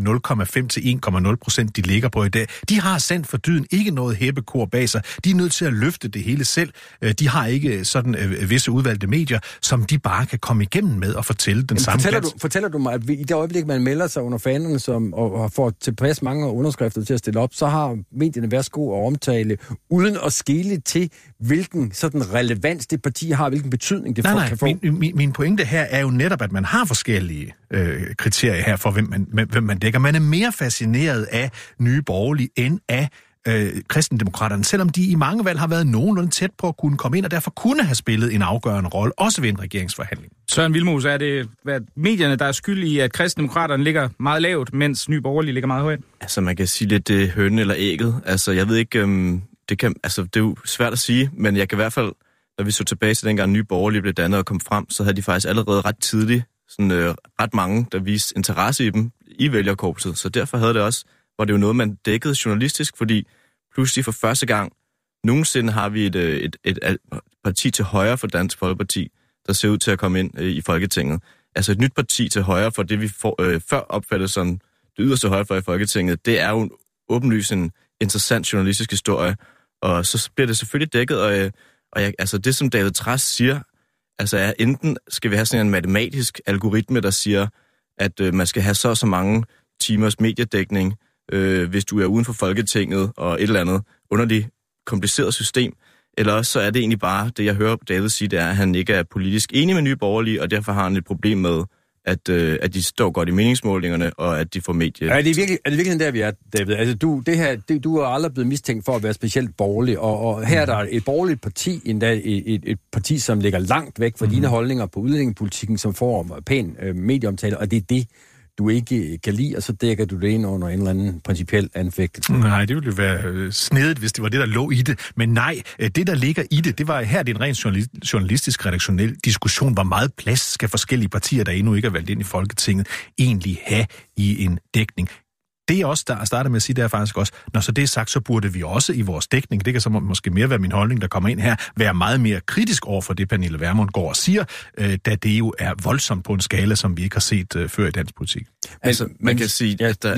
0,5 til 1,0 procent, de ligger på i dag. De har sendt for dyden ikke noget hæppekor bag sig. De er nødt til at løfte det hele selv. Øh, De har ikke sådan øh, visse udvalgte medier, som de bare kan komme igennem med og fortælle den Jamen, samme fortæller, du, fortæller du mig, at vi, i det øjeblik, man melder sig under fanerne som, og, og får tilpas mange underskrifter til at stille op, så har medierne værsgo at omtale, uden at skele til, hvilken sådan relevans det parti har, hvilken betydning det Nej, får, nej, kan få. min, min, min pointe her er jo netop, at man har forskellige øh, kriterier her for, hvem man, hvem hvem man dækker. Man er mere fascineret af nye borgerlige end af øh, kristendemokraterne, selvom de i mange valg har været nogenlunde tæt på at kunne komme ind, og derfor kunne have spillet en afgørende rolle, også ved en regeringsforhandling. Søren Vilmos, er det hvad, medierne, der er skyld i, at kristendemokraterne ligger meget lavt, mens Ny Borgerlige ligger meget højt? Altså, man kan sige lidt det er hønen eller ægget. Altså, jeg ved ikke, øhm, det, kan, altså, det er jo svært at sige, men jeg kan i hvert fald, når vi så tilbage til dengang Nye Borgerlige blev dannet og kom frem, så havde de faktisk allerede ret tidligt sådan, øh, ret mange, der viste interesse i dem i vælgerkorpset. Så derfor havde det også, var det jo noget, man dækkede journalistisk, fordi pludselig for første gang nogensinde har vi et, øh, et, et, et parti til højre for Dansk Folkeparti, der ser ud til at komme ind øh, i Folketinget. Altså et nyt parti til højre for det, vi for, øh, før opfattede som det yderste højre for i Folketinget, det er jo en åbenlyst en interessant journalistisk historie, og så bliver det selvfølgelig dækket, og, øh, og jeg, altså det, som David Træs siger, altså er enten skal vi have sådan en matematisk algoritme, der siger, at øh, man skal have så og så mange timers mediedækning, øh, hvis du er uden for Folketinget og et eller andet underligt kompliceret system, eller også så er det egentlig bare, det jeg hører David sige, det er, at han ikke er politisk enig med Nye Borgerlige, og derfor har han et problem med at, øh, at de står godt i meningsmålingerne, og at de får medie. Er det virkelig, er det virkelig der, vi er, David? Altså, du, det her, det, du er aldrig blevet mistænkt for at være specielt borgerlig, og, og her er der et borgerligt parti, endda et, et, et parti, som ligger langt væk fra mm. dine holdninger på udlændingepolitikken, som får pæn øh, medieomtale, og det er det, du ikke øh, kan lide, og så dækker du det ind under en eller anden principiel anfægtelse. Nej, det ville jo være øh, snedigt, hvis det var det, der lå i det. Men nej, øh, det, der ligger i det, det var her, det er en rent journalistisk redaktionel diskussion. Hvor meget plads skal forskellige partier, der endnu ikke er valgt ind i Folketinget, egentlig have i en dækning? Det jeg også starter med at sige, det er faktisk også, når så det er sagt, så burde vi også i vores dækning, det kan så måske mere være min holdning, der kommer ind her, være meget mere kritisk over for det, Pernille Vermund går og siger, øh, da det jo er voldsomt på en skala, som vi ikke har set øh, før i dansk politik. Altså, man men, kan sige, ja, at der,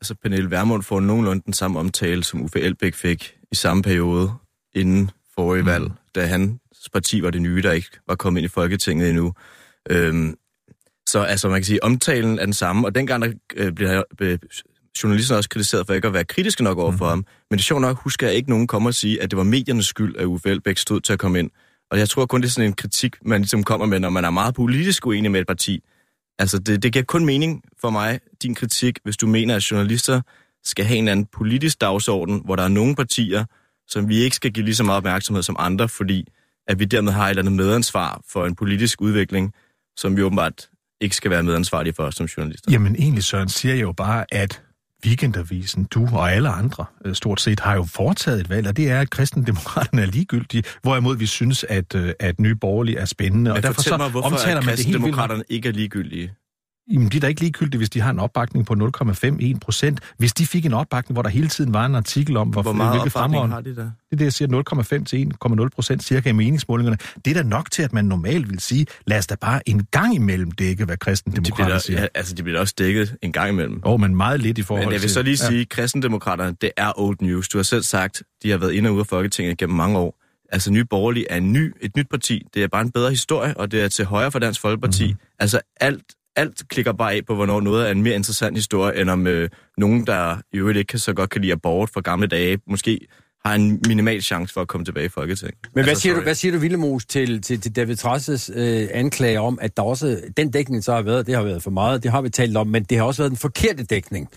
altså, Pernille Vermund får nogenlunde den samme omtale, som Uffe Elbæk fik i samme periode inden forrige mm. valg, da hans parti var det nye, der ikke var kommet ind i Folketinget endnu. Øhm, så altså, man kan sige, omtalen er den samme, og dengang der øh, bliver øh, journalisterne også kritiseret for ikke at være kritiske nok over for mm. ham. Men det er sjovt nok, husker jeg ikke nogen komme og sige, at det var mediernes skyld, at Uffe Elbæk stod til at komme ind. Og jeg tror kun, det er sådan en kritik, man ligesom kommer med, når man er meget politisk uenig med et parti. Altså, det, det giver kun mening for mig, din kritik, hvis du mener, at journalister skal have en anden politisk dagsorden, hvor der er nogle partier, som vi ikke skal give lige så meget opmærksomhed som andre, fordi at vi dermed har et eller andet medansvar for en politisk udvikling, som vi åbenbart ikke skal være medansvarlige for som journalister. Jamen egentlig, Søren, siger jeg jo bare, at Weekendavisen, du og alle andre øh, stort set har jo foretaget et valg, og det er, at kristendemokraterne er ligegyldige, hvorimod vi synes, at, øh, at nye borgerlige er spændende. Men og derfor så mig, hvorfor omtaler man det helt ikke er ligegyldige? Jamen, de er da ikke ligegyldige, hvis de har en opbakning på 0,51 procent. Hvis de fik en opbakning, hvor der hele tiden var en artikel om, hvor, hvor meget hvilke opbakning har de der? Det er det, jeg siger, 0,5 til 1,0 procent cirka i meningsmålingerne. Det er da nok til, at man normalt vil sige, lad os da bare en gang imellem dække, hvad kristendemokraterne siger. Ja, altså, de bliver også dækket en gang imellem. Åh, oh, men meget lidt i forhold til... Men jeg vil så lige sige, at kristendemokraterne, det er old news. Du har selv sagt, de har været inde og ude af Folketinget gennem mange år. Altså, Nye Borgerlige er en ny, et nyt parti. Det er bare en bedre historie, og det er til højre for Dansk Folkeparti. Mm-hmm. Altså, alt alt klikker bare af på, hvornår noget er en mere interessant historie, end om øh, nogen, der i øvrigt ikke så godt kan lide abort fra gamle dage, måske har en minimal chance for at komme tilbage i Folketinget. Men altså, hvad, siger du, hvad siger du, Villemos, til, til, til David Trasses øh, anklage om, at der også, den dækning, så har været, det har været for meget, det har vi talt om, men det har også været den forkerte dækning.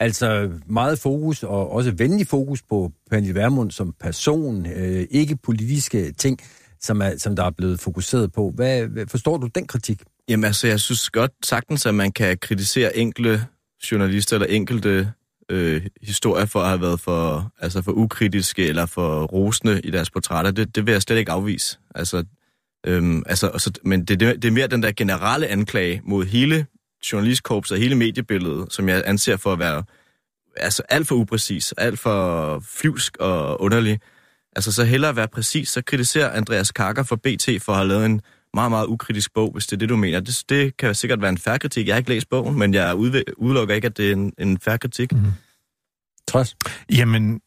Altså meget fokus, og også venlig fokus på Pernille Vermund som person, øh, ikke politiske ting, som, er, som der er blevet fokuseret på. Hvad, forstår du den kritik? Jamen altså, jeg synes godt sagtens, at man kan kritisere enkelte journalister eller enkelte øh, historier for at have været for, altså for ukritiske eller for rosende i deres portrætter. Det, det vil jeg slet ikke afvise. Altså, øhm, altså, altså, men det, det, det er mere den der generelle anklage mod hele journalistkorpset og hele mediebilledet, som jeg anser for at være altså alt for upræcis, alt for flyvsk og underlig. Altså så hellere være præcis, så kritiserer Andreas Kakker for BT for at have lavet en meget, meget ukritisk bog, hvis det er det, du mener. Det, det kan sikkert være en færre kritik. Jeg har ikke læst bogen, men jeg udelukker ikke, at det er en, en færre kritik. Mm-hmm. Trods. Jamen,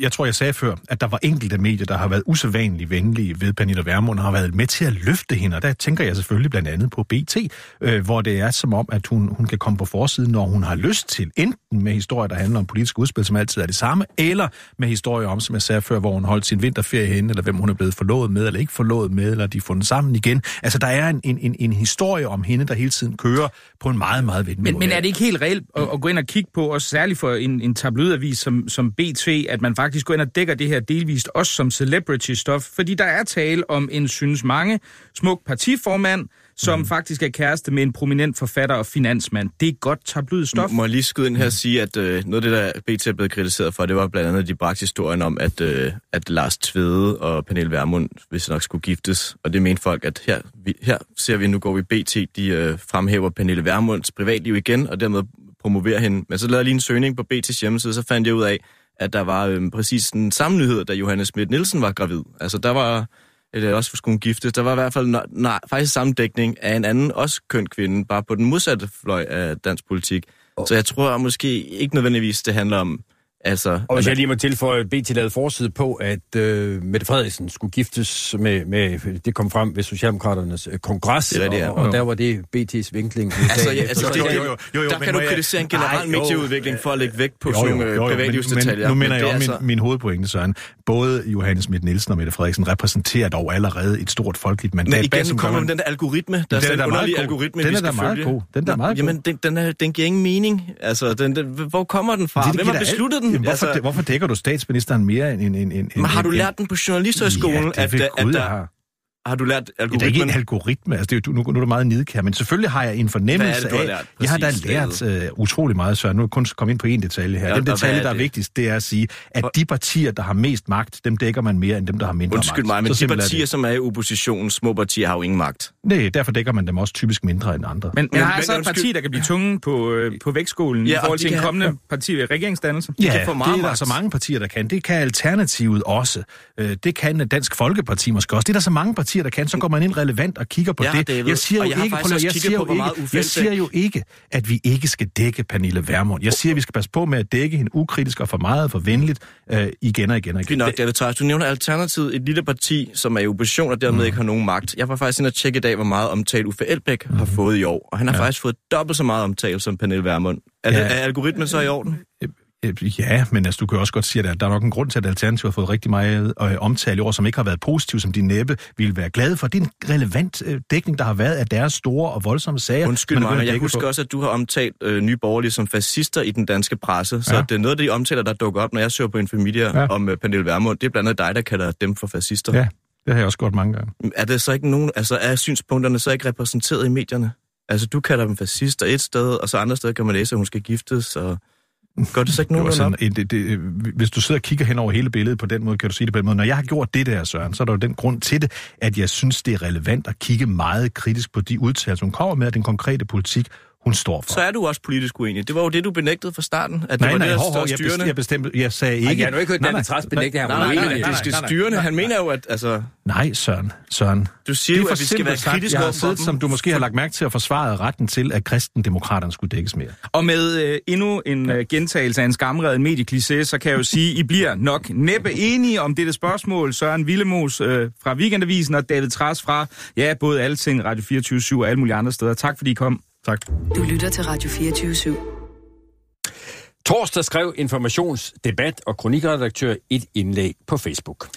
jeg tror, jeg sagde før, at der var enkelte medier, der har været usædvanligt venlige ved Pernille Vermund, og har været med til at løfte hende, og der tænker jeg selvfølgelig blandt andet på BT, øh, hvor det er som om, at hun, hun kan komme på forsiden, når hun har lyst til, enten med historier, der handler om politisk udspil, som altid er det samme, eller med historier om, som jeg sagde før, hvor hun holdt sin vinterferie henne, eller hvem hun er blevet forlovet med, eller ikke forlovet med, eller de er fundet sammen igen. Altså, der er en, en, en, en historie om hende, der hele tiden kører på en meget, meget venlig men, Men er det ikke helt reelt at, at gå ind og kigge på, og særligt for en, en tabloidavis som, som BT, at man faktisk går ind og dækker det her delvist også som celebrity-stof, fordi der er tale om en, synes mange, smuk partiformand, som mm. faktisk er kæreste med en prominent forfatter og finansmand. Det er godt tabloid stof. Må jeg lige skyde ind her og sige, at øh, noget af det, der BT er blevet kritiseret for, det var blandt andet, at de bragte historien om, at, øh, at Lars Tvede og Pernille Vermund, hvis nok skulle giftes. Og det mente folk, at her, vi, her ser vi, nu går vi BT, de øh, fremhæver Pernille Vermunds privatliv igen, og dermed promoverer hende. Men så lavede jeg lige en søgning på BT's hjemmeside, så fandt jeg ud af, at der var øh, præcis den samme nyhed, da Johannes Schmidt Nielsen var gravid. Altså, der var, eller også skulle hun giftes, der var i hvert fald nej, nej, faktisk samme dækning af en anden, også køn kvinde, bare på den modsatte fløj af dansk politik. Oh. Så jeg tror måske ikke nødvendigvis, det handler om Altså, Og hvis jeg lige må tilføje, at BT lavede forside på, at øh, Mette Frederiksen skulle giftes med, med, det kom frem ved Socialdemokraternes øh, kongres, Det er rigtigt, ja. og, og der var det BT's vinkling. Altså, ja, altså, det, Jo, det, jo, jo, jo, jo, der men kan du kritisere en generel medieudvikling for at lægge vægt på Jo, sådan nogle jo, jo, privatlivsdetaljer. Men, men nu mener det jeg er om altså- min, min hovedpointe, Søren. Både Johannes Schmidt Nielsen og Mette Frederiksen repræsenterer dog allerede et stort folkeligt mandat. Men igen, kommer med den der algoritme. Der er Den er sådan da en meget underlig god. algoritme, Den vi er da skal meget følge. god. Den er meget Jamen, den, er, giver ingen mening. Altså, hvor kommer den fra? Det, det Hvem har besluttet den? Jamen, hvorfor, altså, hvorfor dækker du statsministeren mere end... end, end, men har du lært den på Journalisthøjskolen? Ja, det at, Gud, at der, har. har du lært Det er ikke en algoritmen? algoritme. Altså, det er, nu, nu er du meget nidkær, men selvfølgelig har jeg en fornemmelse Hvad er det, du har af... lært jeg har da præcis, lært øh, utrolig meget, så nu er jeg kun kommet ind på en detalje her. Ja, den detalje, er der er det? vigtigst, det er at sige, at de partier, der har mest magt, dem dækker man mere end dem, der har mindre Undskyld magt. mig, men Så de er partier, som er i oppositionen, små partier, har jo ingen magt. Nej, derfor dækker man dem også typisk mindre end andre. Men, men Men- har jeg men så et undskyld. parti, der kan blive tunge på, øh, på vægtskolen Ja, i forhold de til en kommende parti regeringsdannelse? Ja, kan få meget det er der så mange partier, der kan. Det kan Alternativet også. Øh, Det kan Dansk Folkeparti måske også. Det er der så mange partier, der kan. Så går man ind relevant og kigger på Ja, det. David, jeg siger jo jeg ikke, prøv jeg siger jo ikke, jeg siger jo ikke, at vi ikke skal dække Pernille Vermund. Jeg siger, at vi skal passe på med at dække hende ukritisk og for meget for venligt øh, igen og igen og Fint igen. nok, David Træs. Du nævner Alternativet, et lille parti, som er i opposition og dermed mm. ikke har nogen magt. Jeg var faktisk inde og tjekke i dag, hvor meget omtale Uffe Elbæk mm. har fået i år. Og han har ja. faktisk fået dobbelt så meget omtale som Pernille Vermund. Er, Ja. det, er algoritmen så i orden? Øh, Ja, men altså, du kan også godt sige, at der er nok en grund til, at Alternativet har fået rigtig meget øh, omtale i år, som ikke har været positiv, som de næppe ville være glade for. Det er en relevant øh, dækning, der har været af deres store og voldsomme sager. Undskyld mig, jeg husker på. også, at du har omtalt øh, nye borgerlige som fascister i den danske presse. Så Ja. det er noget af de omtaler, der dukker op, når jeg søger på Infomedia Ja. ja. om øh, Pernille Vermund. Det er blandt andet dig, der kalder dem for fascister. Ja, det har jeg også gjort mange gange. Er det så ikke nogen, altså er synspunkterne så ikke repræsenteret i medierne? Altså du kalder dem fascister et sted, og så andre steder kan man læse, at hun skal giftes, og gør det så ikke nogen sådan, det, det, hvis du sidder og kigger hen over hele billedet på den måde, kan du sige det på den måde. Når jeg har gjort det der, Søren, så er der jo den grund til det, at jeg synes, det er relevant at kigge meget kritisk på de udtalelser, hun kommer med, og den konkrete politik, hun står for. Så er du også politisk uenig. Det var jo det, du benægtede fra starten, at det nej, var nej, det, der hov, jeg, styrende. bestemt, jeg, bestemt, jeg sagde ikke... Ej, jeg har nu ikke hørt nej, Træs benægte, at han Nej, var nej, nej, uenig. nej, det skal styrende. Han mener jo, at altså, Nej, Søren, Søren. du siger Det er jo, for at vi skal være simpelt sagt, kritiske over for som du måske har lagt mærke til, at forsvare retten til, at kristendemokraterne skulle dækkes mere. Og med øh, endnu en øh, gentagelse af en skamredet medieklise, så kan jeg jo sige, I bliver nok næppe enige om dette spørgsmål. Søren Villemos øh, fra Weekendavisen og David Træs fra, ja, både Alting, Radio 24 og alle mulige andre steder. Tak fordi I kom. Tak. Du lytter til Radio 24 /7. Torsdag skrev informationsdebat og kronikredaktør et indlæg på Facebook.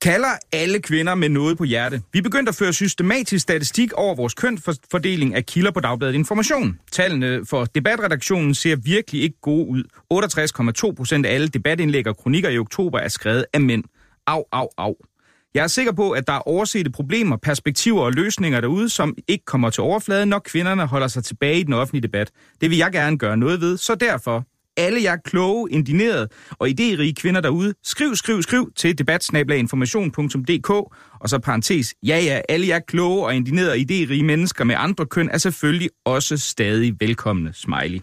kalder alle kvinder med noget på hjerte. Vi begyndte at føre systematisk statistik over vores kønsfordeling af kilder på Dagbladet Information. Tallene for debatredaktionen ser virkelig ikke gode ud. 68,2 procent af alle debatindlæg og kronikker i oktober er skrevet af mænd. Au, au, au. Jeg er sikker på, at der er oversete problemer, perspektiver og løsninger derude, som ikke kommer til overfladen, når kvinderne holder sig tilbage i den offentlige debat. Det vil jeg gerne gøre noget ved, så derfor alle jer kloge, indinerede og idérige kvinder derude, skriv, skriv, skriv til debatsnablaginformation.dk og så parentes, ja ja, alle jer kloge og indinerede og idérige mennesker med andre køn er selvfølgelig også stadig velkomne, smiley.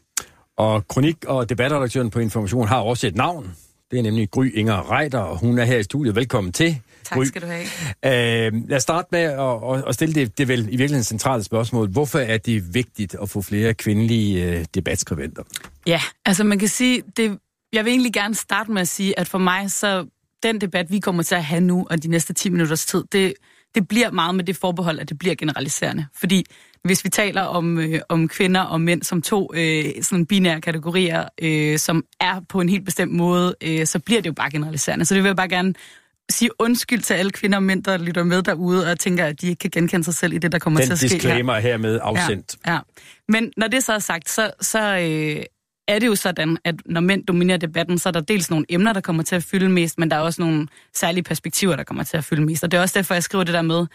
Og kronik- og debatredaktøren på Information har også et navn. Det er nemlig Gry Inger Reiter, og hun er her i studiet. Velkommen til. Tak skal du have. Øh, lad os starte med at, at, at stille det, det vel i virkeligheden centrale spørgsmål. Hvorfor er det vigtigt at få flere kvindelige øh, debatskribenter? Ja, altså man kan sige, det, jeg vil egentlig gerne starte med at sige, at for mig så den debat, vi kommer til at have nu og de næste 10 minutters tid, det, det bliver meget med det forbehold, at det bliver generaliserende. Fordi hvis vi taler om, øh, om kvinder og mænd som to øh, sådan binære kategorier, øh, som er på en helt bestemt måde, øh, så bliver det jo bare generaliserende. Så det vil jeg bare gerne sige undskyld til alle kvinder og mænd, der lytter med derude, og tænker, at de ikke kan genkende sig selv i det, der kommer Den til at ske her. disclaimer er hermed afsendt. Ja, ja. Men når det så er sagt, så, så øh, er det jo sådan, at når mænd dominerer debatten, så er der dels nogle emner, der kommer til at fylde mest, men der er også nogle særlige perspektiver, der kommer til at fylde mest. Og det er også derfor, jeg skriver det der med,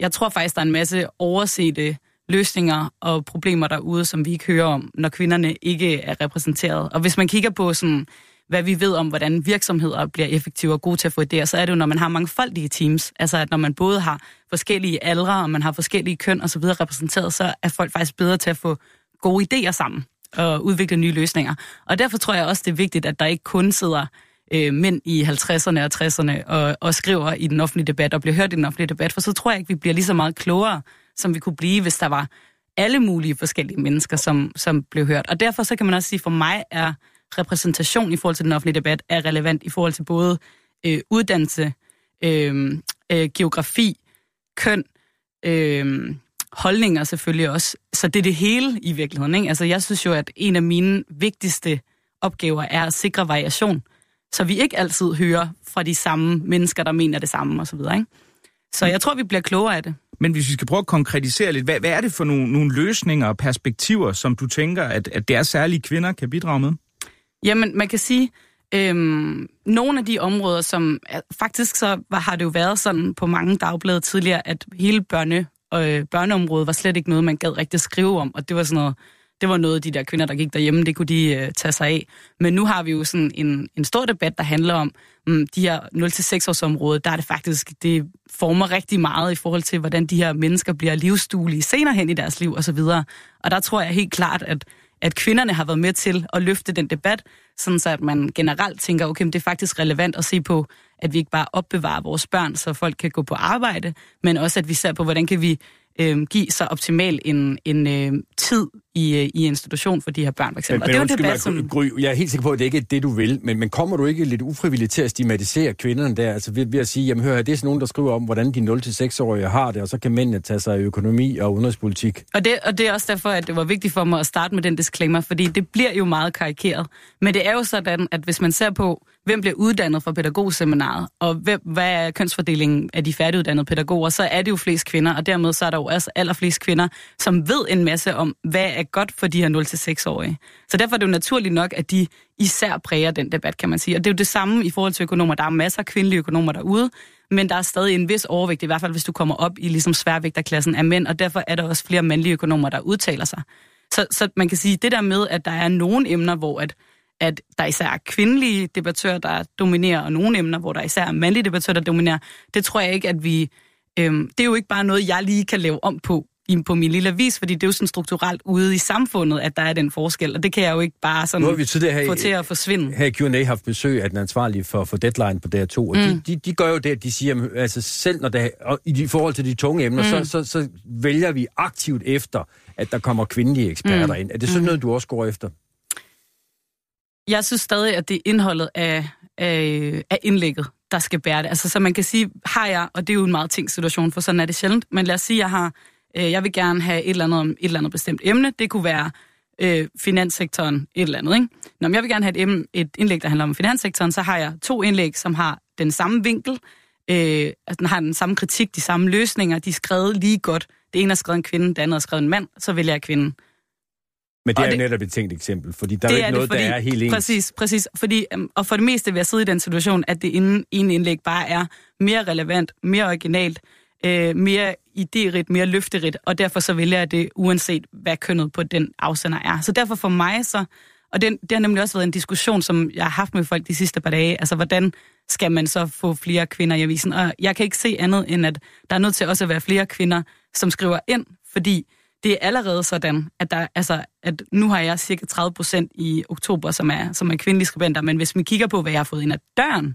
jeg tror faktisk, der er en masse oversete løsninger og problemer derude, som vi ikke hører om, når kvinderne ikke er repræsenteret. Og hvis man kigger på sådan, hvad vi ved om, hvordan virksomheder bliver effektive og gode til at få idéer, så er det jo, når man har mangfoldige teams. Altså, at når man både har forskellige aldre, og man har forskellige køn og så videre repræsenteret, så er folk faktisk bedre til at få gode idéer sammen og udvikle nye løsninger. Og derfor tror jeg også, det er vigtigt, at der ikke kun sidder øh, mænd i 50'erne og 60'erne og, og skriver i den offentlige debat og bliver hørt i den offentlige debat, for så tror jeg ikke, vi bliver lige så meget klogere, som vi kunne blive, hvis der var alle mulige forskellige mennesker, som, som blev hørt. Og derfor så kan man også sige, for mig er repræsentation i forhold til den offentlige debat er relevant i forhold til både øh, uddannelse, øh, øh, geografi, køn, øh, holdninger selvfølgelig også. Så det er det hele i virkeligheden. Ikke? Altså, jeg synes jo, at en af mine vigtigste opgaver er at sikre variation, så vi ikke altid hører fra de samme mennesker, der mener det samme osv. Ikke? Så jeg tror, vi bliver klogere af det. Men hvis vi skal prøve at konkretisere lidt, hvad, hvad er det for nogle, nogle løsninger og perspektiver, som du tænker, at, at det er særlige kvinder kan bidrage med? Jamen, man kan sige, øhm, nogle af de områder, som faktisk så var, har det jo været sådan på mange dagblade tidligere, at hele børne, øh, børneområdet var slet ikke noget, man gad rigtig skrive om, og det var sådan noget, det var noget, de der kvinder, der gik derhjemme, det kunne de øh, tage sig af. Men nu har vi jo sådan en, en stor debat, der handler om um, de her 0-6 års område, der er det faktisk, det former rigtig meget i forhold til, hvordan de her mennesker bliver livsduelige senere hen i deres liv osv. Og, og der tror jeg helt klart, at at kvinderne har været med til at løfte den debat, sådan så at man generelt tænker, okay, det er faktisk relevant at se på, at vi ikke bare opbevarer vores børn, så folk kan gå på arbejde, men også at vi ser på, hvordan kan vi øh, give så optimal en, en øh, tid i, øh, i institution for de her børn, for eksempel. Men, og det er jo en debat, som... Gry, jeg er helt sikker på, at det ikke er det, du vil, men, men kommer du ikke lidt ufrivilligt til at stigmatisere kvinderne der? Altså ved, ved at sige, jamen hør, det er sådan nogen, der skriver om, hvordan de 0-6-årige har det, og så kan mændene tage sig af økonomi og udenrigspolitik. Og det, og det er også derfor, at det var vigtigt for mig at starte med den disclaimer, fordi det bliver jo meget karikeret. Men det er jo sådan, at hvis man ser på, hvem bliver uddannet fra pædagogseminaret, og hvem, hvad er kønsfordelingen af de færdiguddannede pædagoger, så er det jo flest kvinder, og dermed så er der jo også allerflest kvinder, som ved en masse om, hvad er godt for de her 0-6-årige. Så derfor er det jo naturligt nok, at de især præger den debat, kan man sige. Og det er jo det samme i forhold til økonomer. Der er masser af kvindelige økonomer derude, men der er stadig en vis overvægt, i hvert fald hvis du kommer op i ligesom sværvægterklassen af mænd, og derfor er der også flere mandlige økonomer, der udtaler sig. Så, så man kan sige, det der med, at der er nogle emner, hvor at at der især er kvindelige debattører, der dominerer, og nogle emner, hvor der især er mandlige debattører, der dominerer, det tror jeg ikke, at vi... Øhm, det er jo ikke bare noget, jeg lige kan lave om på på min lille avis, fordi det er jo sådan strukturelt ude i samfundet, at der er den forskel, og det kan jeg jo ikke bare sådan nu har vi her, få til at forsvinde. Her i Q&A haft besøg af den ansvarlige for, for deadline på DR2, og mm. de, de, de gør jo det, at de siger, altså selv når det, og i forhold til de tunge emner, mm. så, så, så vælger vi aktivt efter, at der kommer kvindelige eksperter mm. ind. Er det sådan mm. noget, du også går efter? Jeg synes stadig, at det er indholdet af, af, af indlægget, der skal bære det. Altså, så man kan sige, har jeg, og det er jo en meget ting situation, for sådan er det sjældent, men lad os sige, jeg har, øh, jeg vil gerne have et eller andet om et eller andet bestemt emne. Det kunne være øh, finanssektoren, et eller andet, ikke? Når jeg vil gerne have et, emne, et indlæg, der handler om finanssektoren, så har jeg to indlæg, som har den samme vinkel, øh, altså den har den samme kritik, de samme løsninger, de er skrevet lige godt. Det ene er skrevet en kvinde, det andet er skrevet en mand, så vælger jeg kvinden. Men det og er det, netop et tænkt eksempel, fordi der er ikke er noget, fordi, der er helt ens. Præcis, præcis. Fordi, øhm, og for det meste vil jeg sidde i den situation, at det inden en indlæg bare er mere relevant, mere originalt, øh, mere idérigt, mere løfterigt, og derfor så vælger jeg det, uanset hvad kønnet på den afsender er. Så derfor for mig så, og det, det har nemlig også været en diskussion, som jeg har haft med folk de sidste par dage, altså hvordan skal man så få flere kvinder i avisen? Og jeg kan ikke se andet, end at der er nødt til også at være flere kvinder, som skriver ind, fordi det er allerede sådan, at, der, altså, at nu har jeg cirka 30 procent i oktober, som er, som er kvindelige skribenter, men hvis vi kigger på, hvad jeg har fået ind ad døren,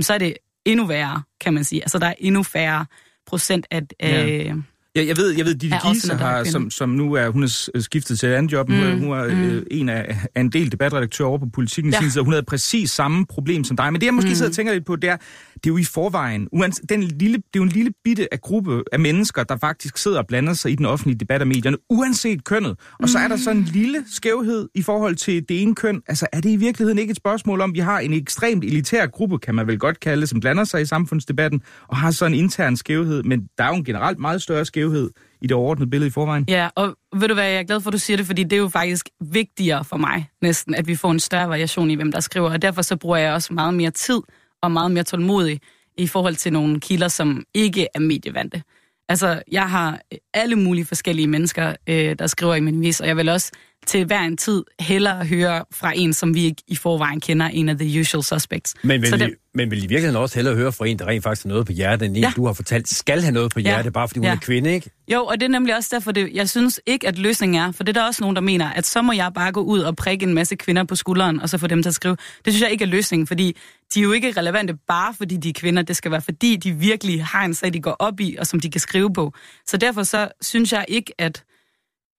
så er det endnu værre, kan man sige. Altså, der er endnu færre procent af... Ja. Øh, Ja, jeg ved, jeg ved, Ditte Giese har, som, som nu er, hun er skiftet til et andet job, mm, hun er, hun er mm. øh, en af, af en del debatredaktør over på Politikken, ja. så hun havde præcis samme problem som dig. Men det jeg måske mm. sidder og tænker lidt på, det er, det er jo i forvejen, uans, den lille, det er jo en lille bitte af gruppe af mennesker, der faktisk sidder og blander sig i den offentlige debat af medierne, uanset kønnet. Og så er der så en lille skævhed i forhold til det ene køn. Altså er det i virkeligheden ikke et spørgsmål om, vi har en ekstremt elitær gruppe, kan man vel godt kalde som blander sig i samfundsdebatten, og har så en intern skævhed, men der er jo en generelt meget større skævhed i det overordnede billede i forvejen. Ja, og ved du hvad, jeg er glad for, at du siger det, fordi det er jo faktisk vigtigere for mig næsten, at vi får en større variation i, hvem der skriver, og derfor så bruger jeg også meget mere tid og meget mere tålmodig i forhold til nogle kilder, som ikke er medievante. Altså, jeg har alle mulige forskellige mennesker, øh, der skriver i min vis, og jeg vil også til hver en tid hellere høre fra en, som vi ikke i forvejen kender, en af the usual suspects. Men vil, Så det, men vil i virkeligheden også hellere høre fra en, der rent faktisk har noget på hjertet, end en, ja. du har fortalt, skal have noget på hjertet, ja. bare fordi hun ja. er kvinde, ikke? Jo, og det er nemlig også derfor, det, jeg synes ikke, at løsningen er, for det er der også nogen, der mener, at så må jeg bare gå ud og prikke en masse kvinder på skulderen, og så få dem til at skrive. Det synes jeg ikke er løsningen, fordi de er jo ikke relevante bare fordi de er kvinder. Det skal være fordi, de virkelig har en sag, de går op i, og som de kan skrive på. Så derfor så synes jeg ikke, at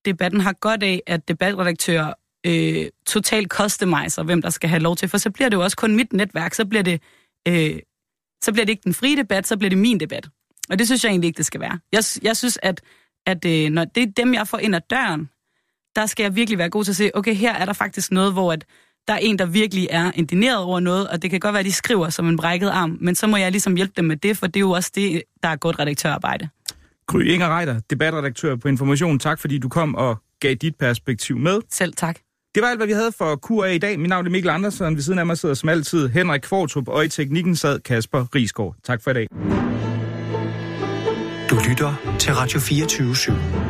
debatten har godt af, at debatredaktører øh, totalt customizer, hvem der skal have lov til, for så bliver det jo også kun mit netværk, så bliver det, øh, så bliver det ikke den frie debat, så bliver det min debat. Og det synes jeg egentlig ikke, det skal være. Jeg, jeg synes, at, at øh, når det er dem, jeg får ind ad døren, der skal jeg virkelig være god til at se, okay, her er der faktisk noget, hvor at der er en, der virkelig er indineret over noget, og det kan godt være, at de skriver som en brækket arm, men så må jeg ligesom hjælpe dem med det, for det er jo også det, der er godt redaktørarbejde. Gry Inger Reiter, debatredaktør på Information. Tak fordi du kom og gav dit perspektiv med. Selv tak. Det var alt, hvad vi havde for QA i dag. Mit navn er Mikkel Andersen. Ved siden af mig sidder som altid Henrik Kvartrup, og i teknikken sad Kasper Risgaard. Tak for i dag. Du lytter til Radio 24 /7.